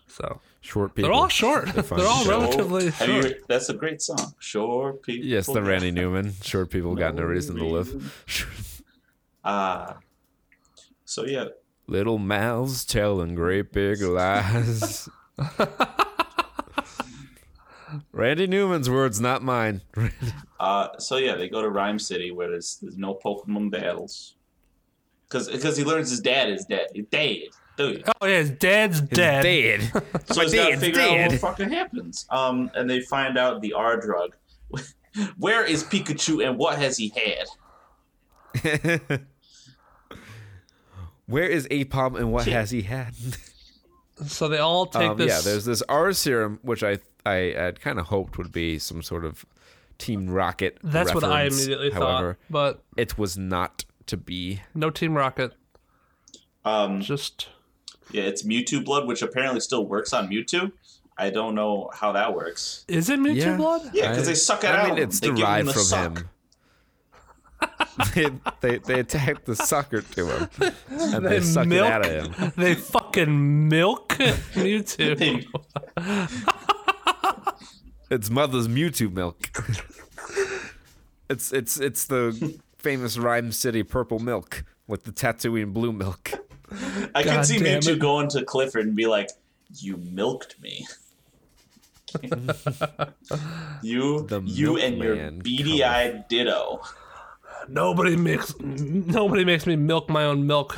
So Short people. they're all short. They find They're all show. relatively Have you short. that's a great song. Sure, people. Yes, the Randy Newman. Short people got no reason to live. Ah. so yeah, Little mouths telling great big lies. Randy Newman's words, not mine. uh, so yeah, they go to Rhyme City where there's there's no Pokemon battles. because because he learns his dad is dead. He's dead, dude. Oh yeah, his dad's dead. Dead. So he's got to dad's figure out dead. what fucking happens. Um, and they find out the R drug. Where is Pikachu and what has he had? Where is Apom and what has he had? So they all take Um, this. yeah, there's this R serum, which I I had kind of hoped would be some sort of Team Rocket. That's what I reference. immediately However, thought, but it was not to be. no Team Rocket. Um, Just yeah, it's Mewtwo blood, which apparently still works on Mewtwo. I don't know how that works. is it Mewtwo Yeah. blood? Yeah, because they suck it I out. mean, it's they give him derived the from suck. him. they, they they attack the sucker to him, and they, They suck milk. it out of him. They fucking milk Mewtwo. They- It's mother's Mewtwo milk. it's it's it's the famous Rhyme City purple milk with the Tatooine blue milk. I can see damn Mewtwo it. going to Clifford and be like, "You milked me." you, The you, and your milkman beady-eyed ditto. Nobody makes nobody makes me milk my own milk.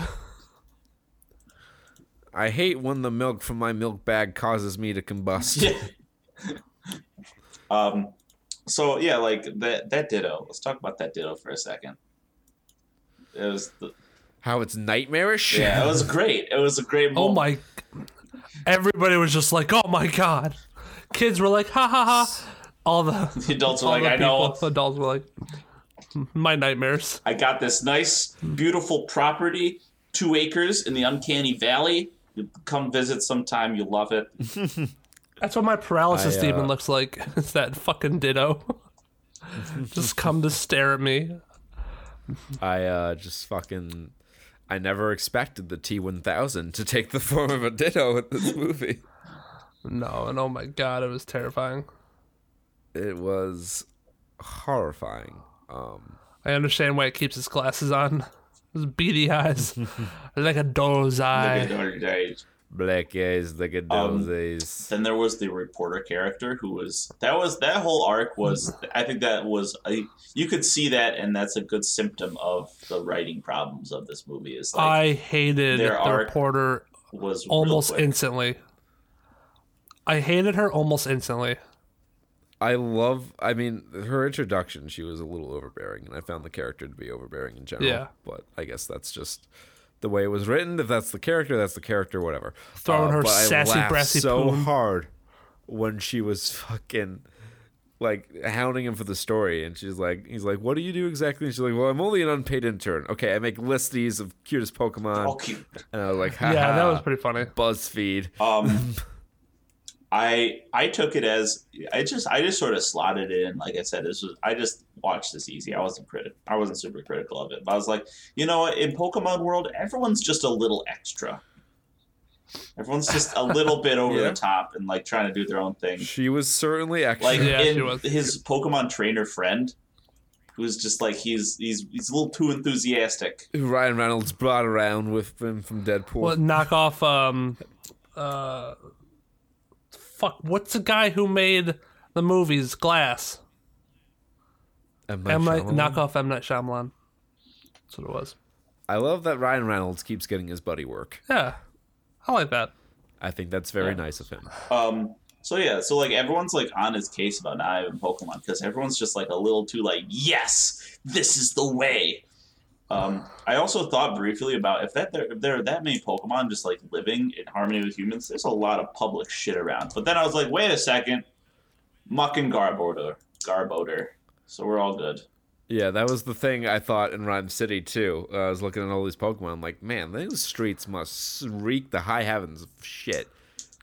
I hate when the milk from my milk bag causes me to combust. Yeah. um. So yeah, like that that ditto. Let's talk about that ditto for a second. It was the, How it's nightmarish. yeah, it was great. It was a great. Oh moment. my! Everybody was just like, "Oh my god!" Kids were like, "Ha ha ha!" All the The adults were like, the "I know." people- Adults were like, "My nightmares." I got this nice, beautiful property, two acres in the Uncanny Valley. You come visit sometime. You love it. That's what my paralysis I, uh, demon looks like. It's that fucking ditto. just come to stare at me. I uh, just fucking. I never expected the T1000 to take the form of a Ditto in this movie. No, and oh my god, it was terrifying. It was horrifying. Um, I understand why it keeps its glasses on. Those beady eyes, like a doll's eye. Black eyes, like a Um, days. Then there was the reporter character who was that was that whole arc was I think that was a, you could see that and that's a good symptom of the writing problems of this movie is like I hated their the reporter was almost instantly. I hated her almost instantly. I love. I mean, her introduction, she was a little overbearing, and I found the character to be overbearing in general. Yeah. But I guess that's just the way it was written. If that's the character, that's the character. Whatever. Throwing her but sassy, laughed brassy so poon. hard when she was fucking like hounding him for the story, and she's like, he's like, "What do you do exactly?" And she's like, "Well, I'm only an unpaid intern. Okay, I make listies of cutest Pokemon." Oh, cute. And I was like, Yeah, that was pretty funny. BuzzFeed. Um, I I took it as I just I just sort of slotted it in. Like I said, this was I just watched this easy. I wasn't critic. I wasn't super critical of it. But I was like, you know what? In Pokemon world, everyone's just a little extra. Everyone's just a little bit over Yeah. the top and like trying to do their own thing. She was certainly extra. Like Yeah, in his Pokemon trainer friend, who's just like he's he's he's a little too enthusiastic. who Ryan Reynolds brought around with him from Deadpool. What knock off? Um, uh, fuck. What's the guy who made the movies Glass? M. Night M Night, Shyamalan? knock off M Night Shyamalan. That's what it was. I love that Ryan Reynolds keeps getting his buddy work. Yeah, I like that. I think that's very nice of him. Um, so yeah, so like everyone's like on his case about not having Pokemon because everyone's just like a little too like, yes, this is the way. Um, I also thought briefly about if that there, if there are that many Pokemon just like living in harmony with humans, there's a lot of public shit around. But then I was like, wait a second, Muk and Garbodor, Garbodor, so we're all good. Yeah, that was the thing I thought in Rhyme City too. Uh, I was looking at all these Pokemon. I'm like, man, those streets must reek the high heavens of shit.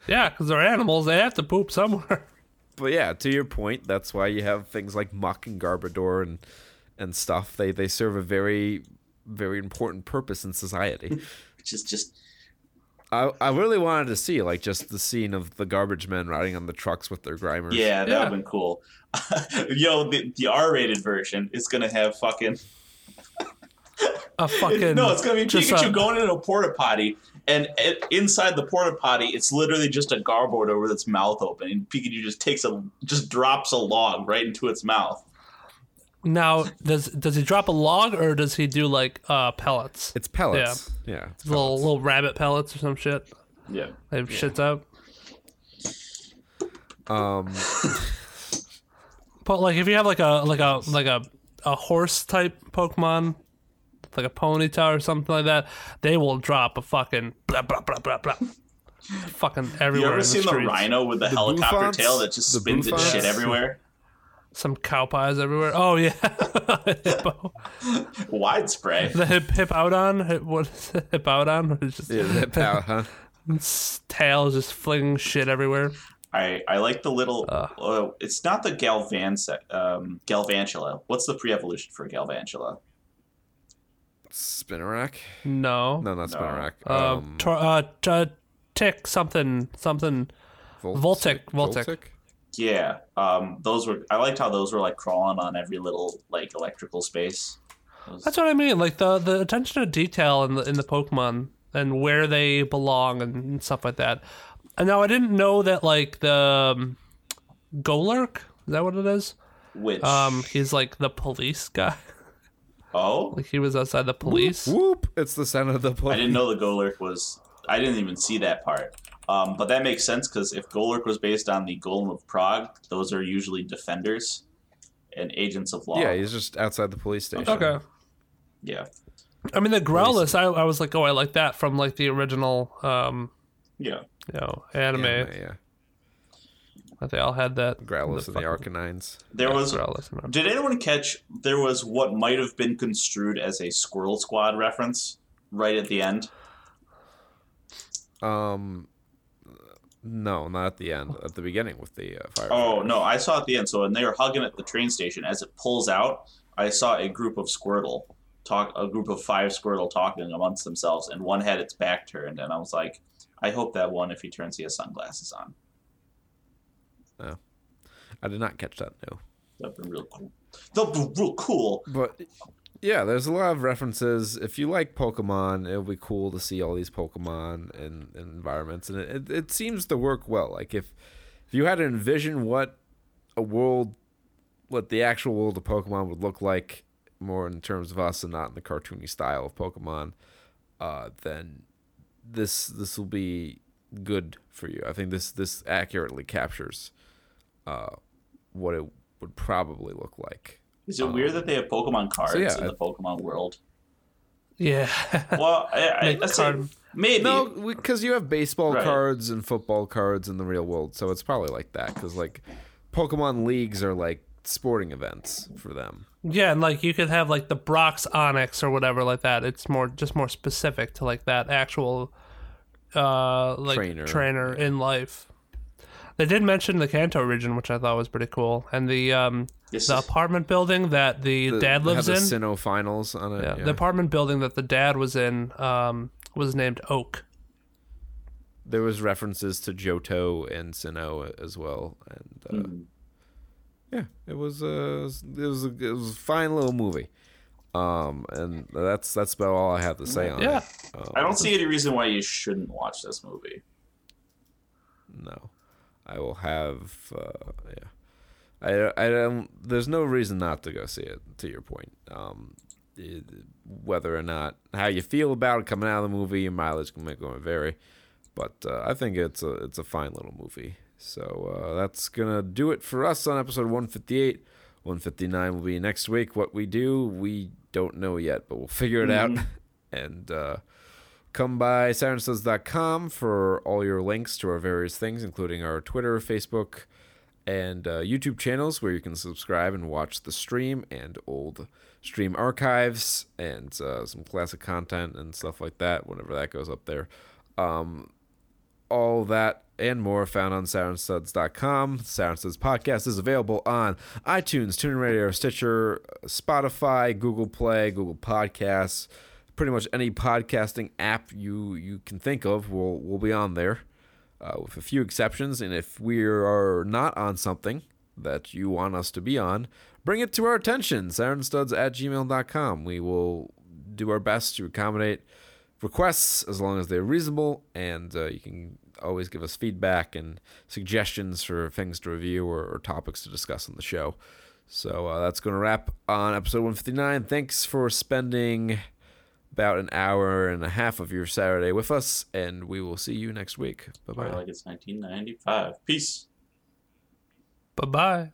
Yeah, because they're animals. They have to poop somewhere. But yeah, to your point, that's why you have things like Muk and Garbodor and and stuff. They they serve a very very important purpose in society. Which is just I I really wanted to see like just the scene of the garbage men riding on the trucks with their grimers. yeah, that Yeah. would've been cool. Yo, the, the R-rated version is gonna have fucking A fucking no, it's gonna be just Pikachu a- going into a porta potty, and it, inside the porta potty, it's literally just a Garbodor over its mouth open, and Pikachu just takes a just drops a log right into its mouth. Now, does does he drop a log or does he do like uh pellets? It's pellets. Yeah. it's little pellets. little rabbit pellets or some shit. Yeah. They shits out. Um, But like if you have like a like a like a a horse type Pokemon, like a Ponyta or something like that, they will drop a fucking blah blah blah blah blah. fucking everywhere. You everywhere. ever in seen the, rhino with the, helicopter bouffants? tail that just The spins its shit everywhere? Some cow pies everywhere. Oh yeah, Hippo. Wide spray. the hip hippowdon. Hip, what is it? Hippowdon? It's just yeah, that power, huh? its tail is just flinging shit everywhere. I, I like the little. Uh, it's not the Galvan um, Galvantula. What's the pre-evolution for Galvantula? Spinarak? No. No, not No. Spinarak. Uh, Um, tor- uh, t- tick something something. Voltic, Voltic. Voltic? Yeah, um, those were. I liked how those were like crawling on every little like electrical space. Those- That's what I mean. Like the the attention to detail in the in the Pokemon and where they belong and stuff like that. And now I didn't know that like the um, Golurk is that what it is? which Um, he's like the police guy. oh, like he was outside the police. Whoop! It's the center of the plane. I didn't know the Golurk was. I didn't even see that part. Um, but that makes sense because if Golurk was based on the Golem of Prague, those are usually defenders and agents of law. Yeah, he's just outside the police station. Okay. yeah, I mean the Growlithe. I, I was like, oh, I like that from like the original, um, yeah. you know, anime. Yeah, yeah. That they all had that. Growlithe and the fucking- Arcanines. There was. Growlithe Did anyone catch? There was what might have been construed as a Squirtle Squad reference right at the end. Um, no, not at the end. At the beginning with the uh, fire. Oh no, I saw at the end. So when they were hugging at the train station, as it pulls out, I saw a group of Squirtle talk, a group of five Squirtle talking amongst themselves, and one had its back turned, and I was like, I hope that one, if he turns, he has sunglasses on. No, I did not catch that. No. That'd be real cool. That'd be real cool. But yeah, there's a lot of references. If you like Pokemon, it'll be cool to see all these Pokemon in environments, and it, it, it seems to work well. Like if if you had to envision what a world, what the actual world of Pokemon would look like, more in terms of us and not in the cartoony style of Pokemon, uh, then this this will be good for you. I think this this accurately captures uh, what it would probably look like. Is it weird that they have Pokemon cards Um, yeah, in I- the Pokemon world? Yeah. Well, I, I, Like I say card- maybe. No, because you have baseball Right. cards and football cards in the real world, so it's probably like that. Because like Pokemon leagues are like sporting events for them. Yeah, and like you could have like the Brock's Onix or whatever like that. It's more just more specific to like that actual uh like Trainer. trainer, in life. They did mention the Kanto region, which I thought was pretty cool, and the um This the is- apartment building that the, The- dad lives have in. the Sinnoh finals on it. yeah, Yeah, the apartment building that the dad was in um was named Oak. there was references to Johto and Sinnoh as well, and uh, Mhm. yeah, it was uh, it was a, it was a fine little movie. Um, and that's that's about all I have to say on Yeah. it. Um, I don't see any reason why you shouldn't watch this movie. No, I will have. Uh, yeah, I I don't. There's no reason not to go see it. To your point, um, it, whether or not how you feel about it coming out of the movie, your mileage can going to vary, but uh, I think it's a it's a fine little movie. So uh, that's gonna do it for us on episode 158. 159 will be next week. What we do, we don't know yet, but we'll figure it out. And uh, come by sirenstuds.com for all your links to our various things, including our Twitter, Facebook, and uh, YouTube channels where you can subscribe and watch the stream and old stream archives and uh, some classic content and stuff like that whenever that goes up there. Um, all that and more found on sirenstuds.com. Siren podcast is available on iTunes, TuneIn Radio, Stitcher, Spotify, Google Play, Google Podcasts. Pretty much any podcasting app you you can think of will will be on there, uh, with a few exceptions. And if we are not on something that you want us to be on, bring it to our attention. Sirenstuds at gmail.com. We will do our best to accommodate requests as long as they're reasonable and uh, you can always give us feedback and suggestions for things to review or, or topics to discuss on the show So uh, that's going to wrap on episode 159. Thanks for spending about an hour and a half of your Saturday with us, and we will see you next week. Bye bye. like it's 1995. Peace. Bye bye.